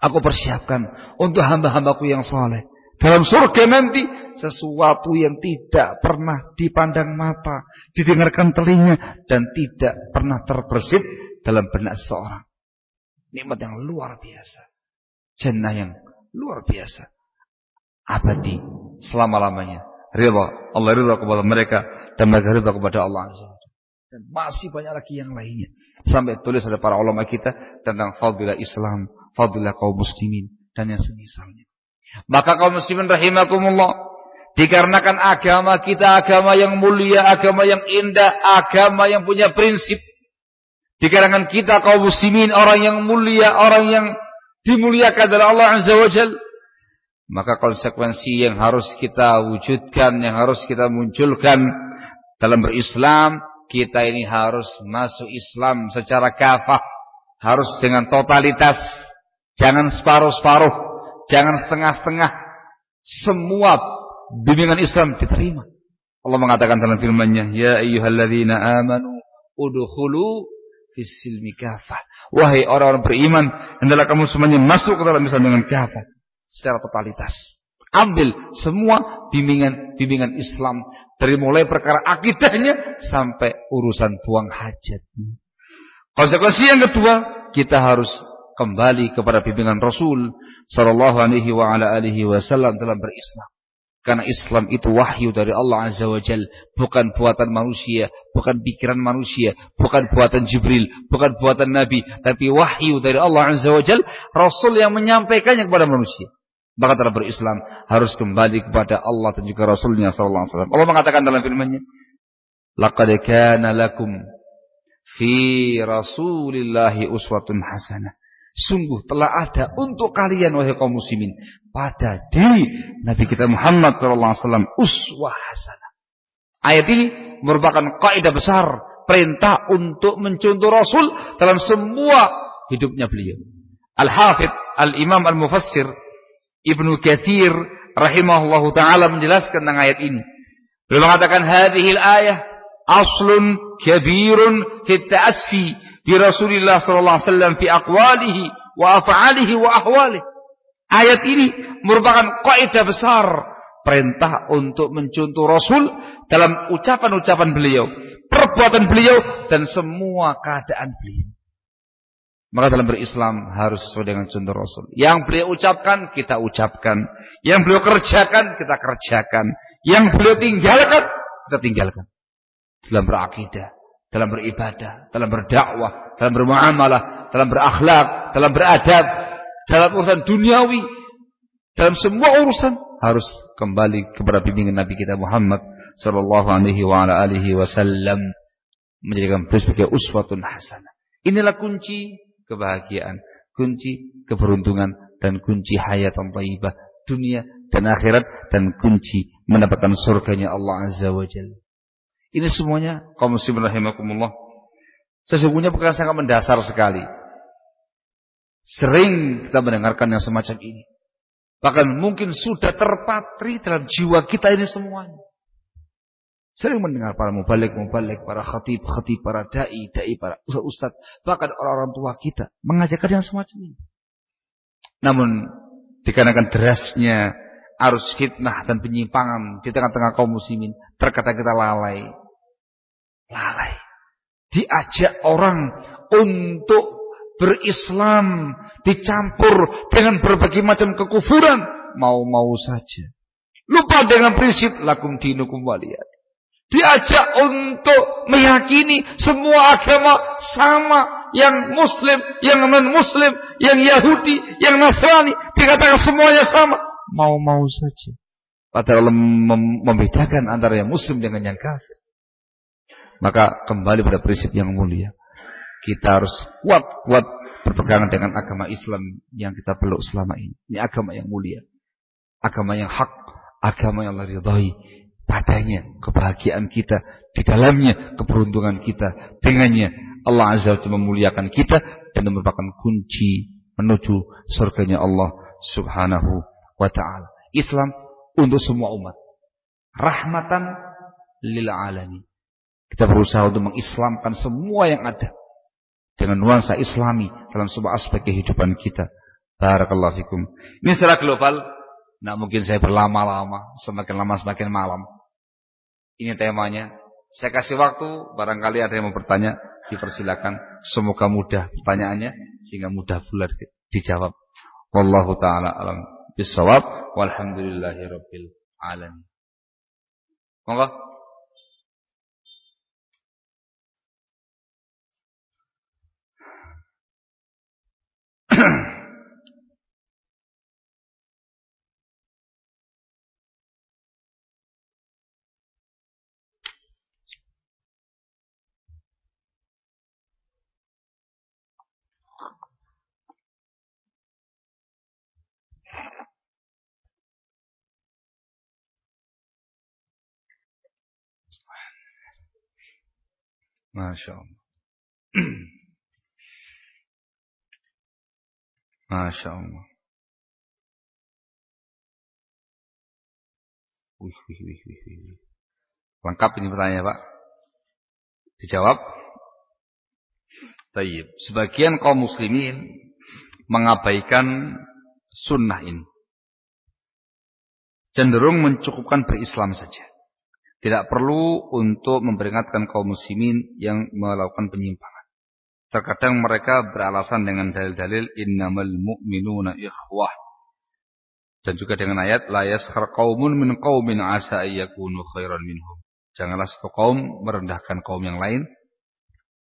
Aku persiapkan untuk hamba-hambaku yang soleh. Dalam surga nanti sesuatu yang tidak pernah dipandang mata, didengarkan telinga, dan tidak pernah terbersit dalam benak seseorang. Nikmat yang luar biasa. Jannah yang luar biasa. Abadi selama-lamanya. Ridha. Allah ridha kepada mereka dan mereka ridha kepada Allah Dan masih banyak lagi yang lainnya. Sampai tulis oleh para ulama kita tentang fadilah Islam fadilah kaum muslimin dan yang semisalnya. Maka kaum muslimin rahimakumullah, dikarenakan agama kita agama yang mulia, agama yang indah, agama yang punya prinsip. Dikarenakan kita kaum muslimin orang yang mulia, orang yang dimuliakan oleh Allah Azza wa. Maka konsekuensi yang harus kita wujudkan, yang harus kita munculkan dalam berislam, kita ini harus masuk Islam secara kafah, harus dengan totalitas Jangan separuh-separuh, jangan setengah-setengah. Semua bimbingan Islam diterima. Allah mengatakan dalam firman-Nya, "Ya ayyuhalladzina amanu udkhulu fis silmi kafah." Wahai orang-orang beriman, hendaklah kamu semuanya masuk ke dalam Islam dengan kafah secara totalitas. Ambil semua bimbingan-bimbingan Islam dari mulai perkara akidahnya sampai urusan buang hajat. Konsekuensi yang kedua, kita harus kembali kepada bimbingan Rasul sallallahu alaihi wa ala alihi wasallam dalam berislam. Karena Islam itu wahyu dari Allah Azza wa Jal. Bukan buatan manusia. Bukan pikiran manusia. Bukan buatan Jibril. Bukan buatan Nabi. Tapi wahyu dari Allah Azza wa Jal. Rasul yang menyampaikannya kepada manusia. Maka dalam berislam harus kembali kepada Allah dan juga Rasulnya Sallallahu Alaihi Wasallam. Allah mengatakan dalam firman-Nya, "Laqad kana lakum fi Rasulillahi uswatun hasanah." Sungguh telah ada untuk kalian wahai kaum muslimin pada diri Nabi kita Muhammad sallallahu alaihi wasallam uswah hasanah. Ayat ini merupakan kaidah besar perintah untuk mencontoh Rasul dalam semua hidupnya beliau. Al-Hafidh Al-Imam Al-Mufassir Ibnu Katsir rahimahullahu taala menjelaskan tentang ayat ini. Beliau mengatakan hadhil ayah aslun kabirun fi ta'assi bi Rasulillah sallallahu alaihi wasallam fi aqwalihi wa af'alihi wa ahwalihi. Ayat ini merupakan kaidah besar perintah untuk mencontoh Rasul dalam ucapan-ucapan beliau, perbuatan beliau dan semua keadaan beliau. Maka dalam berislam harus sesuai dengan contoh Rasul. Yang beliau ucapkan, kita ucapkan. Yang beliau kerjakan, kita kerjakan. Yang beliau tinggalkan, kita tinggalkan. Dalam berakidah dalam beribadah, dalam berdakwah, dalam bermuamalah, dalam berakhlak, dalam beradab, dalam urusan duniawi, dalam semua urusan harus kembali kepada bimbingan Nabi kita Muhammad sallallahu alaihi wa ala alihi wasallam menjadikan beliau sebagai uswatun hasanah. Inilah kunci kebahagiaan, kunci keberuntungan dan kunci hayatan thayyibah dunia dan akhirat dan kunci mendapatkan surganya Allah Azza wa Jalla. Ini semuanya kaum muslimin rahimakumullah. Sesungguhnya bukan sangat mendasar sekali. Sering kita mendengarkan yang semacam ini. Bahkan mungkin sudah terpatri dalam jiwa kita ini semuanya. Sering mendengar para mubalik-mubalik, para khatib-khatib, para da'i, da'i, para ustaz-ustaz. Bahkan orang-orang tua kita mengajarkan yang semacam ini. Namun dikarenakan derasnya arus fitnah dan penyimpangan di tengah-tengah kaum muslimin, terkadang kita lalai lalai. Diajak orang untuk berislam dicampur dengan berbagai macam kekufuran, mau-mau saja. Lupa dengan prinsip lakum dinukum waliyat. Diajak untuk meyakini semua agama sama. Yang muslim, yang non-muslim, yang Yahudi, yang Nasrani. Dikatakan semuanya sama. Mau-mau saja. Padahal membedakan antara yang muslim dengan yang kafir. Maka kembali pada prinsip yang mulia. Kita harus kuat-kuat berpegangan dengan agama Islam yang kita peluk selama ini. Ini agama yang mulia. Agama yang hak. Agama yang Allah. Padanya kebahagiaan kita. Di dalamnya keberuntungan kita. Dengannya Allah Azza wa memuliakan kita. Dan merupakan kunci menuju surganya Allah subhanahu wa ta'ala. Islam untuk semua umat. Rahmatan lil alamin. Kita berusaha untuk mengislamkan semua yang ada dengan nuansa islami dalam sebuah aspek kehidupan kita. Barakallahu fikum. Ini secara global, nah mungkin saya berlama-lama, semakin lama semakin malam. Ini temanya. Saya kasih waktu, barangkali ada yang mau bertanya, dipersilakan. Semoga mudah pertanyaannya, sehingga mudah pula dijawab. Wallahu ta'ala alam bisawab, walhamdulillahi rabbil alamin. Monggo. Masya Allah. Masya Allah. Wih, wih, wih, wih. Lengkap ini pertanyaannya Pak. Dijawab. Tayyib. Sebagian kaum muslimin mengabaikan sunnah ini. Cenderung mencukupkan berislam saja. Tidak perlu untuk memperingatkan kaum muslimin yang melakukan penyimpangan. Terkadang mereka beralasan dengan dalil-dalil innamal mu'minuna ikhwah dan juga dengan ayat la yaskhar qaumun min qaumin asa ayyakunu khairan minhum. Janganlah satu kaum merendahkan kaum yang lain.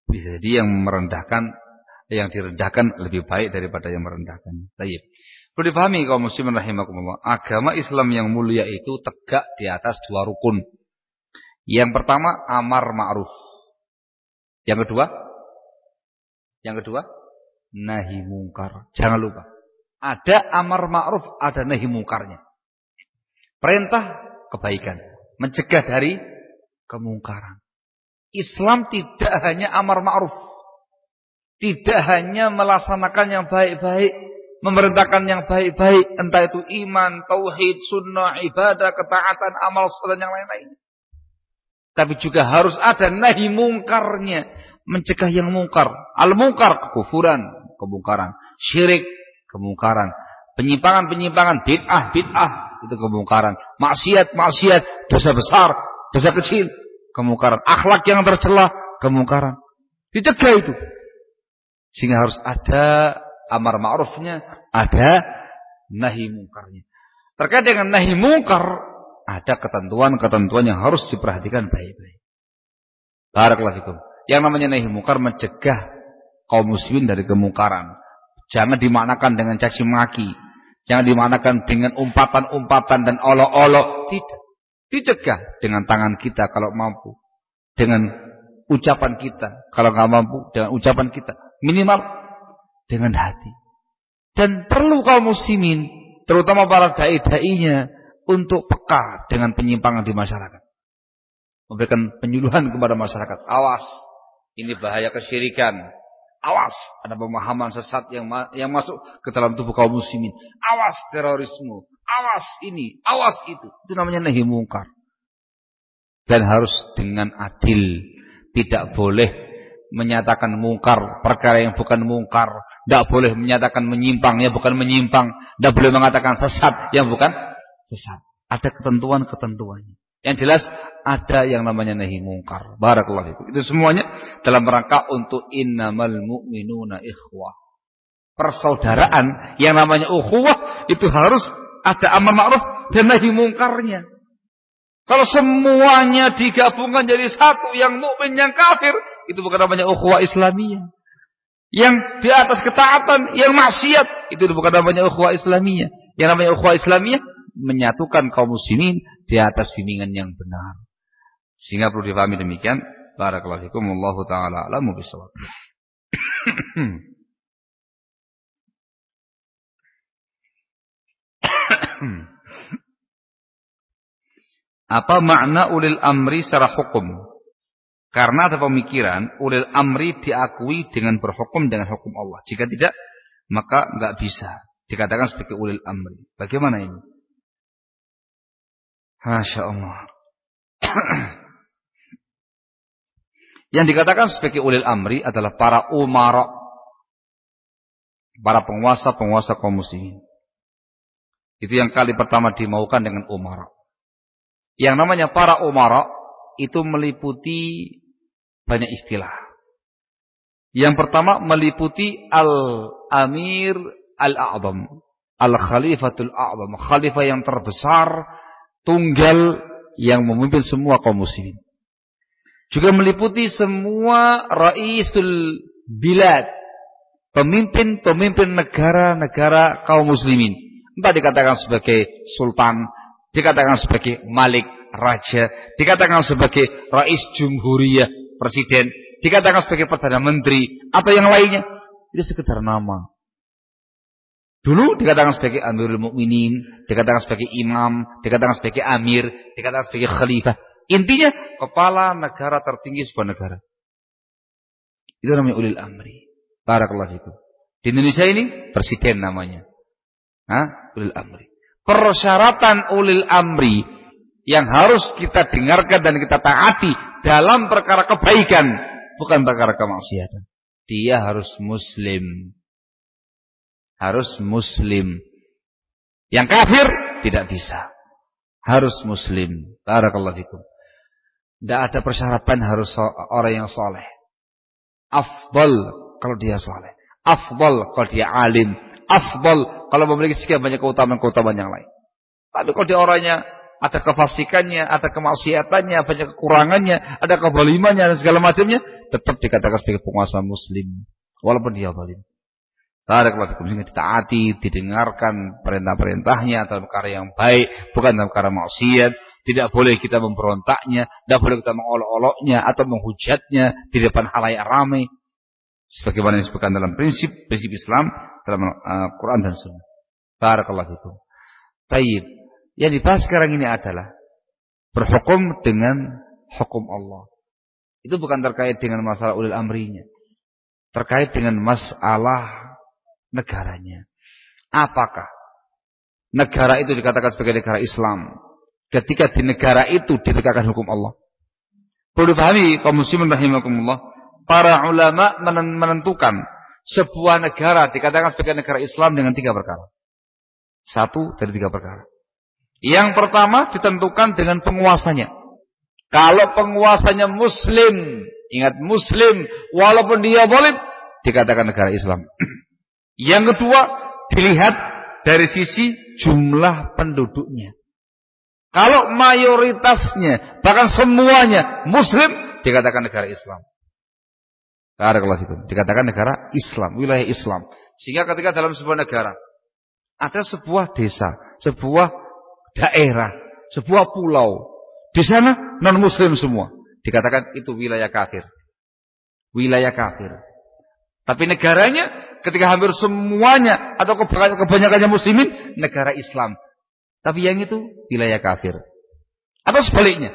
Bisa jadi yang merendahkan yang direndahkan lebih baik daripada yang merendahkan. Baik. Perlu dipahami kaum muslimin rahimakumullah. Agama Islam yang mulia itu tegak di atas dua rukun. Yang pertama amar ma'ruf. Yang kedua? Yang kedua nahi mungkar. Jangan lupa. Ada amar ma'ruf, ada nahi mungkarnya. Perintah kebaikan, mencegah dari kemungkaran. Islam tidak hanya amar ma'ruf. Tidak hanya melaksanakan yang baik-baik, memerintahkan yang baik-baik, entah itu iman, tauhid, sunnah, ibadah, ketaatan, amal dan yang lain-lain. Tapi juga harus ada nahi mungkarnya, mencegah yang mungkar. Al-mungkar kekufuran, kemungkaran, syirik, kemungkaran. Penyimpangan-penyimpangan, bid'ah, bid'ah, itu kemungkaran. Maksiat, maksiat, dosa besar, dosa kecil, kemungkaran. Akhlak yang tercela, kemungkaran. Dicegah itu. Sehingga harus ada amar ma'rufnya, ada nahi mungkarnya. Terkait dengan nahi mungkar, ada ketentuan-ketentuan yang harus diperhatikan baik-baik. Barakallahu Yang namanya nahi mungkar mencegah kaum muslimin dari kemungkaran. Jangan dimaknakan dengan caci maki. Jangan dimaknakan dengan umpatan-umpatan dan olok-olok. Tidak. Dicegah dengan tangan kita kalau mampu. Dengan ucapan kita. Kalau nggak mampu dengan ucapan kita. Minimal dengan hati. Dan perlu kaum muslimin. Terutama para da'i-da'inya. Untuk peka dengan penyimpangan di masyarakat. Memberikan penyuluhan kepada masyarakat. Awas. Ini bahaya kesyirikan Awas, ada pemahaman sesat yang ma yang masuk ke dalam tubuh kaum muslimin. Awas terorisme, awas ini, awas itu. Itu namanya nahi mungkar. Dan harus dengan adil. Tidak boleh menyatakan mungkar perkara yang bukan mungkar. Tidak boleh menyatakan menyimpang yang bukan menyimpang. Tidak boleh mengatakan sesat yang bukan sesat. Ada ketentuan-ketentuannya. Yang jelas ada yang namanya nahi mungkar. Barakallahu fikum. Itu semuanya dalam rangka untuk innamal mu'minuna ikhwah. Persaudaraan yang namanya ukhuwah itu harus ada amar ma'ruf dan nahi mungkarnya. Kalau semuanya digabungkan jadi satu yang mukmin yang kafir, itu bukan namanya ukhuwah Islamiyah. Yang di atas ketaatan, yang maksiat, itu bukan namanya ukhuwah Islamiyah. Yang namanya ukhuwah Islamiyah menyatukan kaum muslimin di atas bimbingan yang benar. Sehingga perlu dipahami demikian. Barakallahu fikum wallahu taala alamu bisawab. Apa makna ulil amri secara hukum? Karena ada pemikiran ulil amri diakui dengan berhukum dengan hukum Allah. Jika tidak, maka enggak bisa dikatakan sebagai ulil amri. Bagaimana ini? Masya Allah. Yang dikatakan sebagai ulil amri adalah para umara. Para penguasa-penguasa kaum muslimin. Itu yang kali pertama dimaukan dengan umara. Yang namanya para umara itu meliputi banyak istilah. Yang pertama meliputi al-amir al-a'zam. Al-khalifatul a'zam. Khalifah yang terbesar tunggal yang memimpin semua kaum muslimin. Juga meliputi semua raisul bilad, pemimpin-pemimpin negara-negara kaum muslimin. Entah dikatakan sebagai sultan, dikatakan sebagai malik, raja, dikatakan sebagai rais jumhuriyah, presiden, dikatakan sebagai perdana menteri atau yang lainnya. Itu sekedar nama. Dulu dikatakan sebagai Amirul Mukminin, dikatakan sebagai imam, dikatakan sebagai amir, dikatakan sebagai khalifah. Intinya kepala negara tertinggi sebuah negara. Itu namanya ulil amri. Barakallahu fikum. Di Indonesia ini presiden namanya. Hah? Ulil amri. Persyaratan ulil amri yang harus kita dengarkan dan kita taati dalam perkara kebaikan, bukan perkara kemaksiatan. Dia harus muslim. Harus muslim. Yang kafir tidak bisa. Harus muslim. Barakallahu fikum. Tidak ada persyaratan harus orang yang soleh. Afdal kalau dia soleh. Afdal kalau dia alim. Afdal kalau memiliki sekian banyak keutamaan-keutamaan yang lain. Tapi kalau dia orangnya ada kefasikannya, ada kemaksiatannya, banyak kekurangannya, ada kebalimannya dan segala macamnya, tetap dikatakan sebagai penguasa muslim. Walaupun dia zalim. Barakallahu fikum sehingga ditaati, didengarkan perintah-perintahnya atau perkara yang baik, bukan dalam perkara maksiat. Tidak boleh kita memberontaknya, tidak boleh kita mengolok-oloknya atau menghujatnya di depan halayak ramai. Sebagaimana disebutkan dalam prinsip prinsip Islam dalam uh, Quran dan Sunnah. Barakallahu fikum. Taib. Yang dibahas sekarang ini adalah berhukum dengan hukum Allah. Itu bukan terkait dengan masalah ulil amrinya. Terkait dengan masalah negaranya. Apakah negara itu dikatakan sebagai negara Islam ketika di negara itu ditegakkan hukum Allah? Perlu dipahami kaum muslimin rahimakumullah, para ulama menentukan sebuah negara dikatakan sebagai negara Islam dengan tiga perkara. Satu dari tiga perkara. Yang pertama ditentukan dengan penguasanya. Kalau penguasanya muslim, ingat muslim, walaupun dia boleh dikatakan negara Islam. Yang kedua, dilihat dari sisi jumlah penduduknya. Kalau mayoritasnya, bahkan semuanya muslim, dikatakan negara Islam. Barakallahu itu. Dikatakan negara Islam, wilayah Islam. Sehingga ketika dalam sebuah negara ada sebuah desa, sebuah daerah, sebuah pulau, di sana non muslim semua, dikatakan itu wilayah kafir. Wilayah kafir. Tapi negaranya ketika hampir semuanya atau kebanyakannya muslimin negara Islam. Tapi yang itu wilayah kafir. Atau sebaliknya.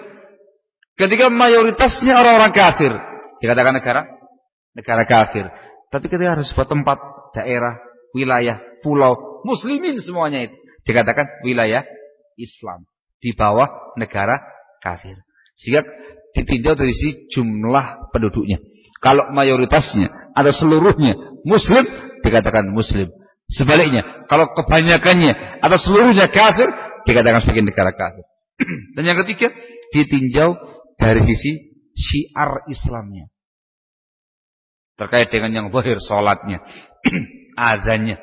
Ketika mayoritasnya orang-orang kafir, dikatakan negara negara kafir. Tapi ketika harus sebuah tempat, daerah, wilayah, pulau, muslimin semuanya itu dikatakan wilayah Islam di bawah negara kafir. Sehingga ditinjau dari sisi jumlah penduduknya. Kalau mayoritasnya atau seluruhnya muslim dikatakan muslim. Sebaliknya, kalau kebanyakannya atau seluruhnya kafir dikatakan sebagai negara kafir. Dan yang ketiga, ditinjau dari sisi syiar Islamnya. Terkait dengan yang zahir salatnya, azannya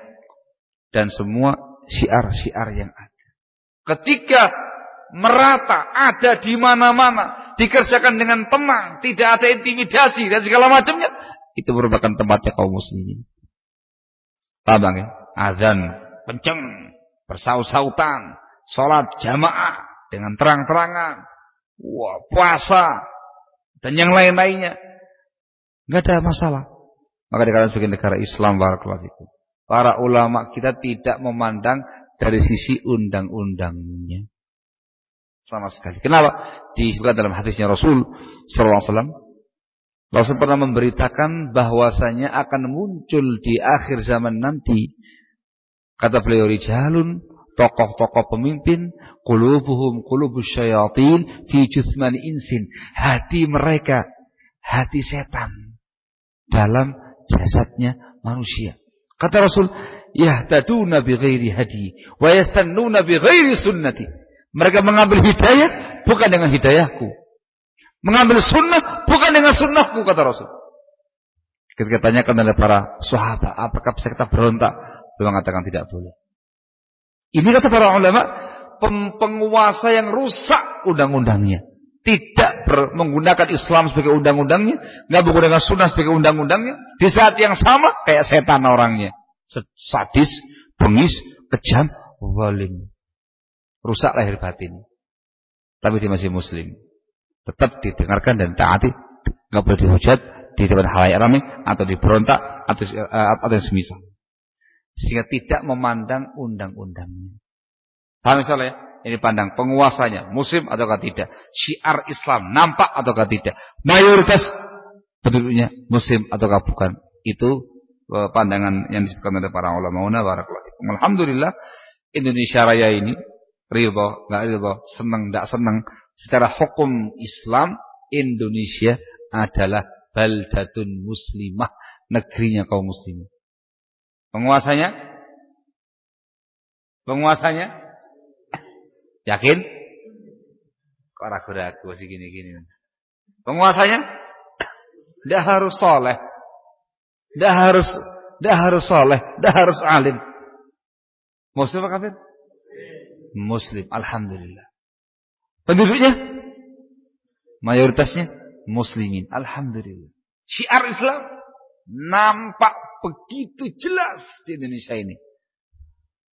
dan semua syiar-syiar yang ada. Ketika merata, ada di mana-mana, dikerjakan dengan tenang, tidak ada intimidasi dan segala macamnya, itu merupakan tempatnya kaum muslimin. Paham ya? Azan kenceng, bersaut-sautan, sholat jamaah dengan terang-terangan, wah, puasa dan yang lain-lainnya. Enggak ada masalah. Maka dikatakan sebagai negara Islam barakallahu Para ulama kita tidak memandang dari sisi undang-undangnya sama sekali. Kenapa? Disebutkan dalam hadisnya Rasul sallallahu alaihi wasallam Rasul pernah memberitakan bahwasanya akan muncul di akhir zaman nanti. Kata beliau rijalun tokoh-tokoh pemimpin qulubuhum qulubus syayatin fi jusmani insin. Hati mereka hati setan dalam jasadnya manusia. Kata Rasul yahtaduna bi ghairi hadi wa yastannuna bi ghairi sunnati. Mereka mengambil hidayah bukan dengan hidayahku. Mengambil sunnah bukan dengan sunnahku kata Rasul. Ketika tanyakan oleh para sahabat, apakah bisa kita berontak? Beliau mengatakan tidak boleh. Ini kata para ulama, penguasa yang rusak undang-undangnya. Tidak menggunakan Islam sebagai undang-undangnya. Nggak menggunakan sunnah sebagai undang-undangnya. Di saat yang sama, kayak setan orangnya. Sadis, bengis, kejam, walim rusak lahir batin. Tapi dia masih muslim. Tetap didengarkan dan taati. Nggak boleh dihujat di depan halayak ramai atau diberontak atau uh, atau yang semisal. Sehingga tidak memandang undang-undangnya. Paham misalnya ya? Ini pandang penguasanya muslim ataukah tidak, syiar Islam nampak ataukah tidak, mayoritas penduduknya muslim ataukah bukan. Itu eh, pandangan yang disebutkan oleh para ulama. Alhamdulillah Indonesia Raya ini ridho, nggak ridho, senang, nggak senang. Secara hukum Islam Indonesia adalah baldatun muslimah, negerinya kaum muslimin. Penguasanya? Penguasanya? Yakin? Kok ragu-ragu sih gini-gini. Penguasanya? Tidak harus soleh. Tidak harus tidak harus soleh. Tidak harus alim. Muslim apa kafir? Muslim. Alhamdulillah. Penduduknya? Mayoritasnya muslimin. Alhamdulillah. Syiar Islam nampak begitu jelas di Indonesia ini.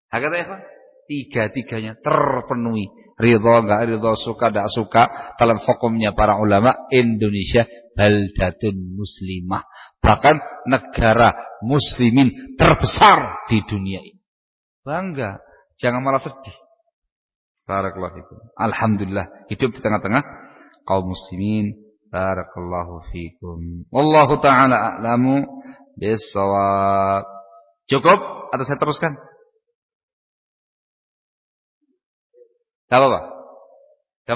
Hakata ya, Tiga-tiganya terpenuhi. Ridho enggak ridho, suka enggak suka. Dalam hukumnya para ulama Indonesia baldatun muslimah. Bahkan negara muslimin terbesar di dunia ini. Bangga. Jangan malah sedih. Barakallahu fikum. Alhamdulillah hidup di tengah-tengah kaum muslimin. Barakallahu fikum. Wallahu taala a'lamu bisawab. Cukup atau saya teruskan? Tidak apa-apa.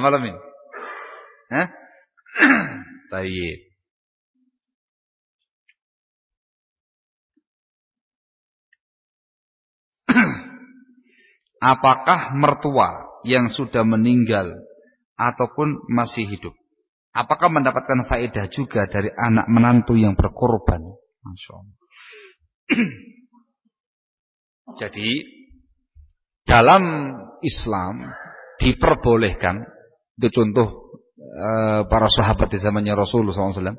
Malam ini. Hah? Baik. Apakah mertua yang sudah meninggal ataupun masih hidup? Apakah mendapatkan faedah juga dari anak menantu yang berkorban? Jadi dalam Islam diperbolehkan itu contoh Eh, para sahabat di zamannya Rasulullah SAW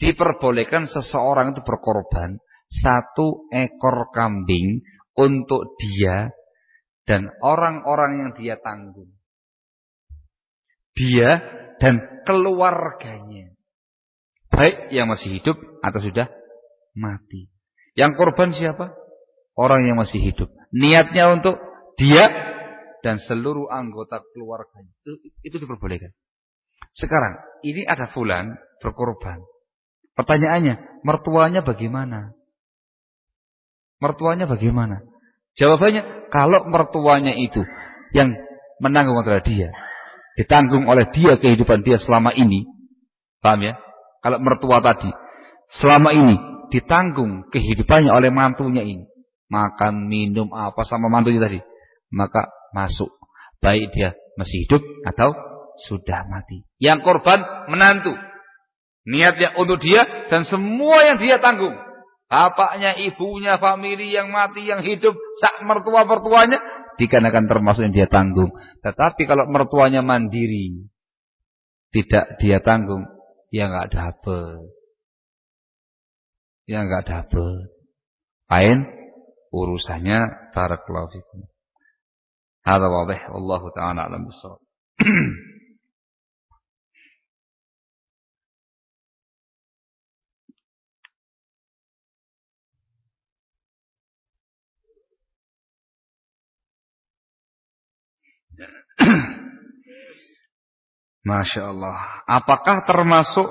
diperbolehkan seseorang itu berkorban satu ekor kambing untuk dia dan orang-orang yang dia tanggung. Dia dan keluarganya. Baik yang masih hidup atau sudah mati. Yang korban siapa? Orang yang masih hidup. Niatnya untuk dia dan seluruh anggota keluarganya. Itu, itu diperbolehkan. Sekarang, ini ada fulan berkorban. Pertanyaannya, mertuanya bagaimana? Mertuanya bagaimana? Jawabannya, kalau mertuanya itu yang menanggung adalah dia, ditanggung oleh dia kehidupan dia selama ini, paham ya? Kalau mertua tadi, selama ini ditanggung kehidupannya oleh mantunya ini, makan, minum, apa sama mantunya tadi, maka masuk. Baik dia masih hidup atau sudah mati. Yang korban menantu. Niatnya untuk dia dan semua yang dia tanggung. Bapaknya, ibunya, famili yang mati, yang hidup, sak mertua-mertuanya dikarenakan termasuk yang dia tanggung. Tetapi kalau mertuanya mandiri, tidak dia tanggung, ya enggak dapat. Ya enggak dapat. Lain urusannya barakallahu fikum. Hadza wadih wallahu taala alam bisawab. Masya Allah. Apakah termasuk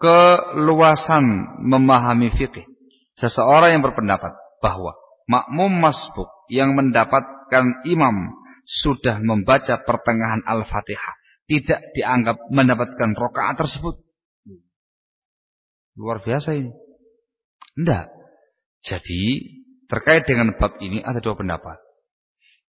keluasan memahami fikih? Seseorang yang berpendapat bahwa makmum masbuk yang mendapatkan imam sudah membaca pertengahan Al-Fatihah tidak dianggap mendapatkan rokaat tersebut. Luar biasa ini. Tidak. Jadi terkait dengan bab ini ada dua pendapat.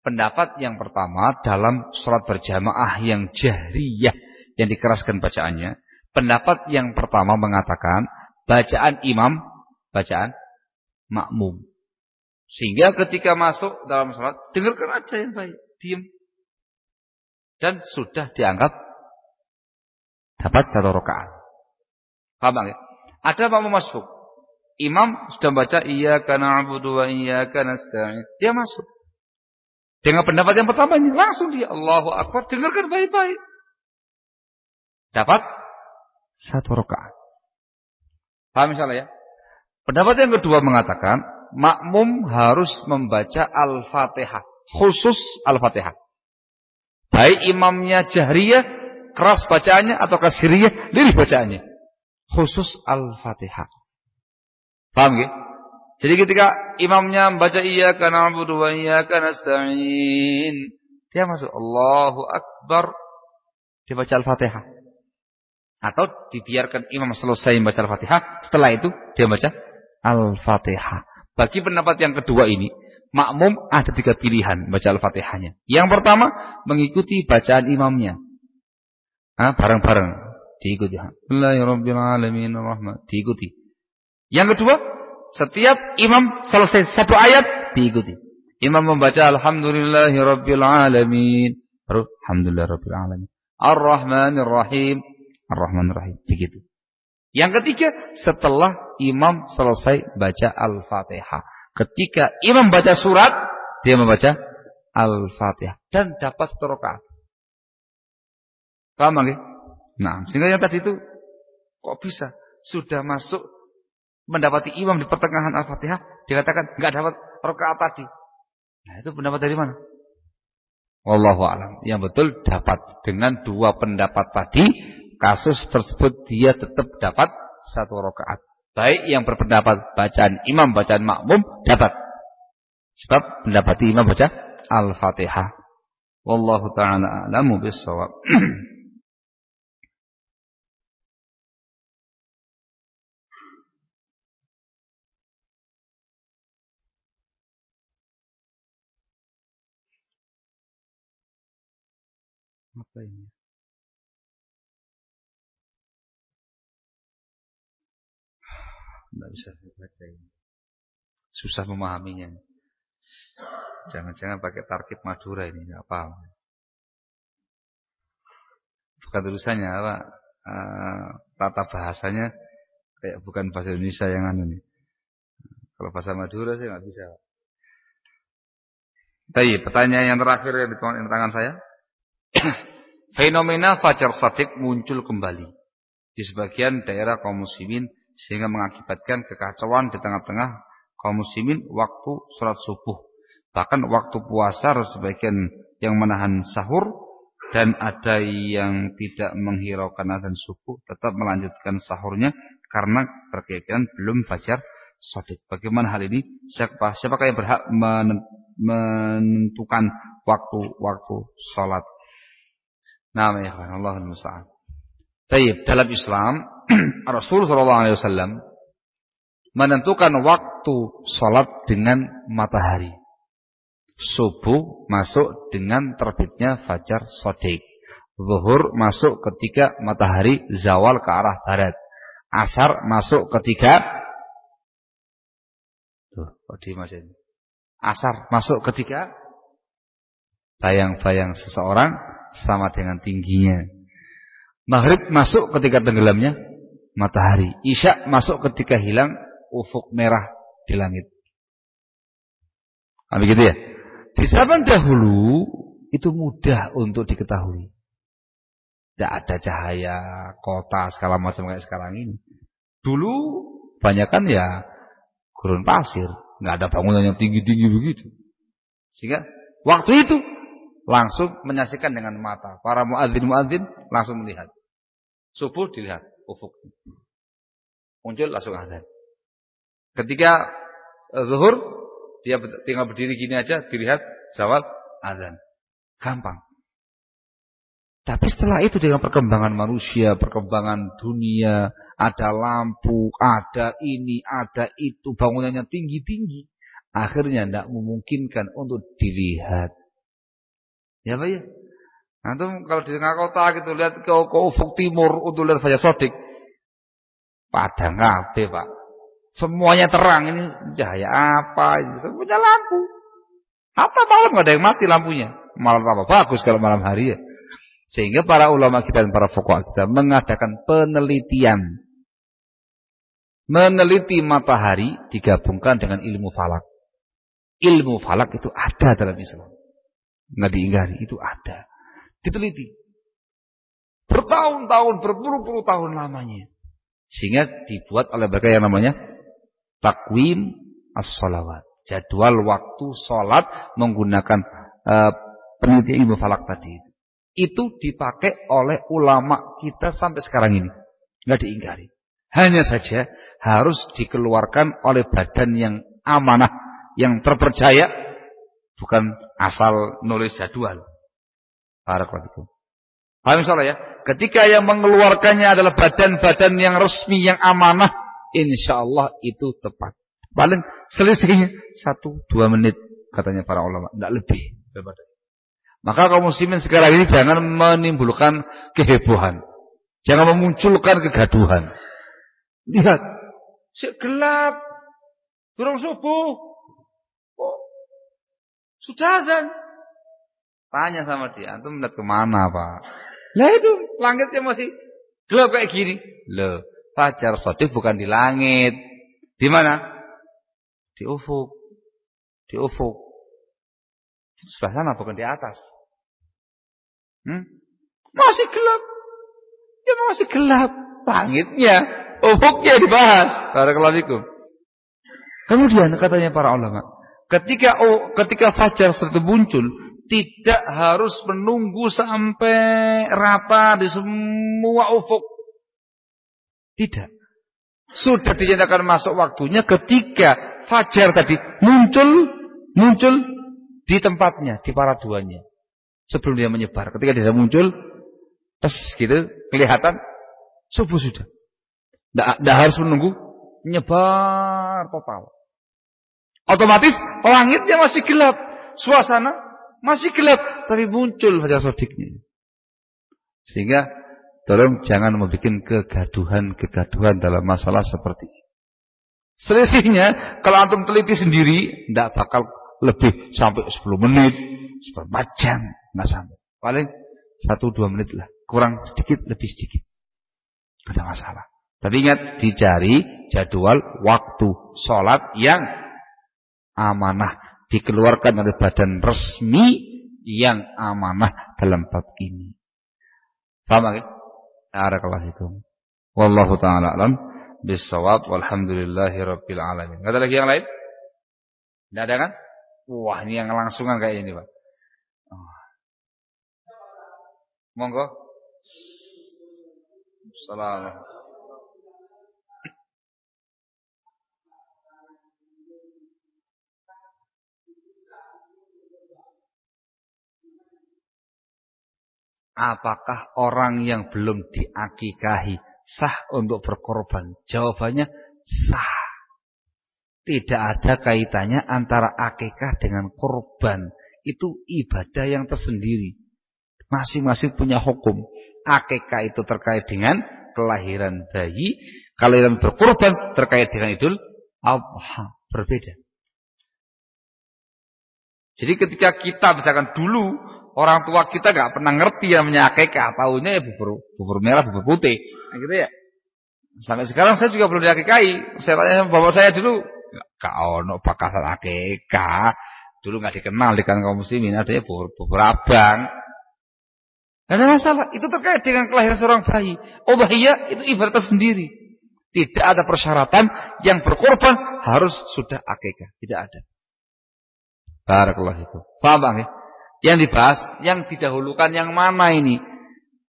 Pendapat yang pertama dalam sholat berjamaah yang jahriyah yang dikeraskan bacaannya. Pendapat yang pertama mengatakan bacaan imam, bacaan makmum. Sehingga ketika masuk dalam sholat, dengarkan aja yang baik, diam. Dan sudah dianggap dapat satu rakaat. Paham ya? Ada makmum masuk. Imam sudah baca iya karena abudu wa iya karena Dia masuk. Dengan pendapat yang pertama ini langsung dia Allahu Akbar dengarkan baik-baik. Dapat satu rakaat. Paham misalnya ya? Pendapat yang kedua mengatakan makmum harus membaca Al-Fatihah, khusus Al-Fatihah. Baik imamnya jahriyah, keras bacaannya atau kasiriyah, lirih bacaannya. Khusus Al-Fatihah. Paham ya? Jadi ketika imamnya membaca iyyaka na'budu wa iyyaka nasta'in, dia masuk Allahu Akbar, dia baca Al-Fatihah. Atau dibiarkan imam selesai membaca Al-Fatihah, setelah itu dia baca Al-Fatihah. Bagi pendapat yang kedua ini, makmum ada tiga pilihan baca Al-Fatihahnya. Yang pertama, mengikuti bacaan imamnya. bareng-bareng diikuti. Alhamdulillahirobbilalamin diikuti. Yang kedua, setiap imam selesai satu ayat diikuti. Imam membaca Alhamdulillahirobbilalamin. Baru Alhamdulillahirobbilalamin. Ar-Rahmanir-Rahim. Ar-Rahmanir-Rahim. Begitu. Yang ketiga, setelah imam selesai baca Al-Fatihah. Ketika imam baca surat, dia membaca Al-Fatihah. Dan dapat satu Paham nggih? Nah, sehingga yang tadi itu kok bisa sudah masuk mendapati imam di pertengahan Al-Fatihah dikatakan enggak dapat rakaat tadi. Nah, itu pendapat dari mana? Wallahu alam. Yang betul dapat dengan dua pendapat tadi, kasus tersebut dia tetap dapat satu rakaat. Baik yang berpendapat bacaan imam bacaan makmum dapat. Sebab mendapati imam baca Al-Fatihah. Wallahu taala a'lamu bissawab. Apa ini? Tidak bisa baca ini. Susah memahaminya. Jangan-jangan pakai tarkib Madura ini, nggak paham. Bukan tulisannya apa? Uh, tata bahasanya kayak bukan bahasa Indonesia yang anu nih. Kalau bahasa Madura saya nggak bisa. Tapi pertanyaan yang terakhir yang di tangan saya. Fenomena fajar sadik muncul kembali di sebagian daerah kaum muslimin sehingga mengakibatkan kekacauan di tengah-tengah kaum muslimin waktu sholat subuh. Bahkan waktu puasa sebagian yang menahan sahur dan ada yang tidak menghiraukan azan subuh tetap melanjutkan sahurnya karena berkeyakinan belum fajar sadik. Bagaimana hal ini? Siapa siapakah yang berhak menentukan waktu-waktu sholat? Nah, ya Allah musta'an. Taib dalam Islam Rasul sallallahu alaihi wasallam menentukan waktu salat dengan matahari. Subuh masuk dengan terbitnya fajar sodik. Zuhur masuk ketika matahari zawal ke arah barat. Asar masuk ketika Tuh, di Asar masuk ketika bayang-bayang seseorang sama dengan tingginya. Maghrib masuk ketika tenggelamnya matahari. Isya masuk ketika hilang ufuk merah di langit. Nah, begitu ya. Di zaman dahulu itu mudah untuk diketahui. Tidak ada cahaya kota segala macam kayak sekarang ini. Dulu banyak kan ya gurun pasir, nggak ada bangunan yang tinggi-tinggi begitu. Sehingga waktu itu langsung menyaksikan dengan mata. Para muadzin-muadzin langsung melihat. Subuh dilihat ufuk. Muncul langsung azan. Ketika eh, zuhur dia tinggal berdiri gini aja dilihat zawal azan. Gampang. Tapi setelah itu dengan perkembangan manusia, perkembangan dunia, ada lampu, ada ini, ada itu, bangunannya tinggi-tinggi. Akhirnya tidak memungkinkan untuk dilihat. Ya Pak ya? Antum kalau di tengah kota gitu lihat ke, ke ufuk timur untuk lihat Fajar Sodik. Padang kabeh, Pak. Semuanya terang ini cahaya apa ini? Semuanya lampu. Apa malam nggak ada yang mati lampunya. Malam apa bagus kalau malam hari ya. Sehingga para ulama kita dan para fuqaha kita mengadakan penelitian. Meneliti matahari digabungkan dengan ilmu falak. Ilmu falak itu ada dalam Islam nggak diingkari, itu ada. Diteliti. Bertahun-tahun, berpuluh-puluh tahun lamanya. Sehingga dibuat oleh mereka yang namanya takwim as-salawat. Jadwal waktu sholat menggunakan uh, penelitian ilmu falak tadi. Itu dipakai oleh ulama kita sampai sekarang ini. Nggak diingkari. Hanya saja harus dikeluarkan oleh badan yang amanah yang terpercaya bukan asal nulis jadwal. Barakallahu Paham insyaallah ya? Ketika yang mengeluarkannya adalah badan-badan yang resmi yang amanah, insyaallah itu tepat. Paling selisihnya satu dua menit katanya para ulama, tidak lebih. Maka kaum muslimin sekarang ini jangan menimbulkan kehebohan, jangan memunculkan kegaduhan. Lihat, si gelap, turun subuh, sudah azan. Tanya sama dia, antum melihat ke mana pak? Lah itu langitnya masih gelap kayak gini. Loh, fajar sodik bukan di langit. Di mana? Di ufuk. Di ufuk. Sebelah sana bukan di atas. Hmm? Masih gelap. Ya masih gelap. Langitnya, ufuknya dibahas. Barakallahu Kemudian katanya para ulama, ketika oh, ketika fajar sudah muncul, tidak harus menunggu sampai rata di semua ufuk. Tidak. Sudah dinyatakan masuk waktunya ketika fajar tadi muncul muncul di tempatnya, di para duanya. Sebelum dia menyebar. Ketika dia muncul, tes gitu, kelihatan subuh sudah. Tidak harus menunggu menyebar total. Otomatis langitnya masih gelap, suasana masih gelap, tapi muncul fajar sodiknya. Sehingga tolong jangan membuat kegaduhan-kegaduhan dalam masalah seperti ini. Selisihnya, kalau antum teliti sendiri, tidak bakal lebih sampai 10 menit, 14 jam, nggak sampai. Paling 1-2 menit lah, kurang sedikit, lebih sedikit. Ada masalah. Tapi ingat, dicari jadwal waktu sholat yang amanah dikeluarkan oleh badan resmi yang amanah dalam bab ini. Faham ya? Barakallahu Wallahu taala alam bisawab walhamdulillahi rabbil alamin. Enggak ada lagi yang lain? Enggak ada kan? Wah, ini yang langsungan kayak ini, Pak. Oh. Monggo. Assalamualaikum. Apakah orang yang belum diakikahi sah untuk berkorban? Jawabannya sah. Tidak ada kaitannya antara akikah dengan korban. Itu ibadah yang tersendiri. Masing-masing punya hukum. Akikah itu terkait dengan kelahiran bayi. Yang berkorban terkait dengan idul adha. Berbeda. Jadi ketika kita misalkan dulu orang tua kita nggak pernah ngerti yang namanya akikah, tahunya ya bubur bubur merah, bubur putih. Nah, gitu ya. Sampai sekarang saya juga belum diakikai. Saya tanya sama bapak saya dulu, gak ono bakasan akikah. Dulu nggak dikenal di kaum muslimin, adanya bubur, bubur abang. Gak ada masalah, itu terkait dengan kelahiran seorang bayi. Oh bahaya itu ibarat sendiri. Tidak ada persyaratan yang berkorban harus sudah akikah. Tidak ada. Barakallahu itu. Paham ya? Yang dibahas, yang didahulukan yang mana ini?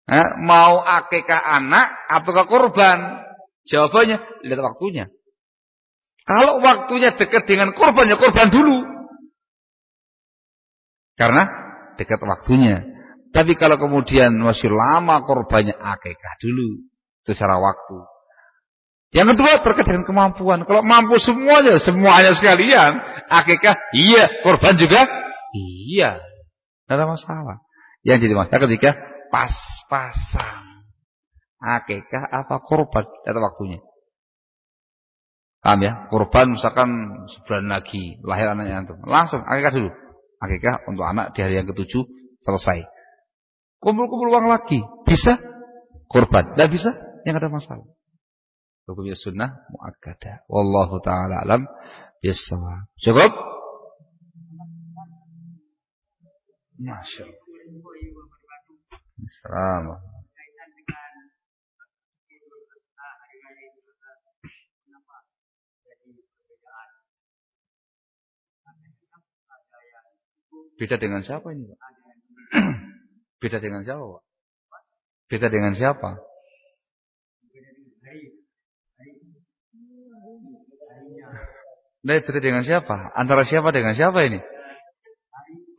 Eh, mau akikah anak atau ke korban? Jawabannya, lihat waktunya. Kalau waktunya dekat dengan korban, ya korban dulu. Karena dekat waktunya. Tapi kalau kemudian masih lama korbannya, akikah dulu. Secara waktu. Yang kedua terkait dengan kemampuan. Kalau mampu semuanya, semuanya sekalian, akikah iya, korban juga iya. Tidak ada masalah. Yang jadi masalah ketika pas-pasan. Akikah apa korban atau waktunya. Paham ya? Korban misalkan sebulan lagi lahir anaknya itu. Langsung akikah dulu. Akikah untuk anak di hari yang ketujuh selesai. Kumpul-kumpul uang lagi. Bisa? Korban. Tidak bisa? Yang ada masalah. Hukumnya sunnah mu'akkadah. Wallahu ta'ala alam. Bisawab. Cukup? Masya Allah. Beda dengan siapa ini Pak? Beda dengan siapa Pak? Beda dengan siapa? Nah, beda dengan siapa? Antara siapa dengan siapa ini?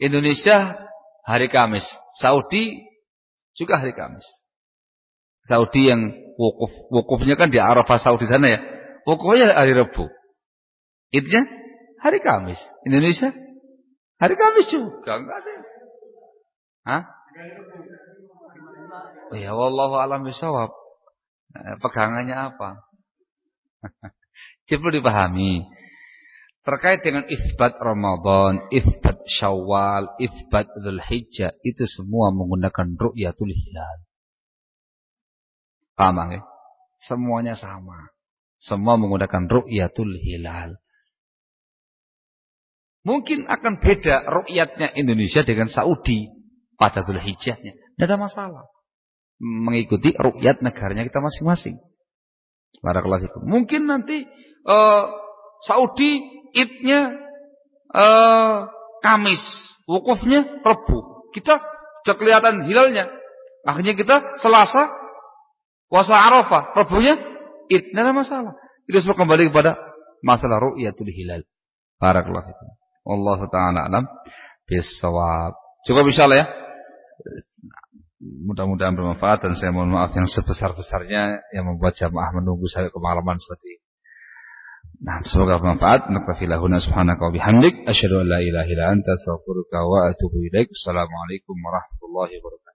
Indonesia hari Kamis, Saudi juga hari Kamis. Saudi yang wukuf, wukufnya kan di Arafah Saudi sana ya. Wukufnya hari Rabu. Idnya hari Kamis. Indonesia hari Kamis juga. Hah? Oh ya wallahu alam bisawab. Eh, pegangannya apa? Coba dipahami. Terkait dengan isbat Ramadan, isbat Syawal, isbat Dzulhijjah itu semua menggunakan ru'yatul hilal. Paham ya? Semuanya sama. Semua menggunakan ru'yatul hilal. Mungkin akan beda ru'yatnya Indonesia dengan Saudi pada Dzulhijjahnya. Tidak ada masalah. Mengikuti ru'yat negaranya kita masing-masing. Barakallahu Mungkin nanti uh, Saudi idnya uh, Kamis, wukufnya Rebu. Kita sudah kelihatan hilalnya. Akhirnya kita Selasa puasa Arafah, Rebunya id. Tidak ada masalah. Itu semua kembali kepada masalah ru'yatul hilal. Barakallahu fikum. Wallahu taala alam bisawab. Cukup insyaallah ya. Mudah-mudahan bermanfaat dan saya mohon maaf yang sebesar-besarnya yang membuat jamaah menunggu saya kemalaman seperti ini. Nah, semoga bermanfaat. Nakafilahuna subhanaka wa bihamdik. Asyhadu an la ilaha illa anta astaghfiruka wa atubu ilaik. Assalamualaikum warahmatullahi wabarakatuh.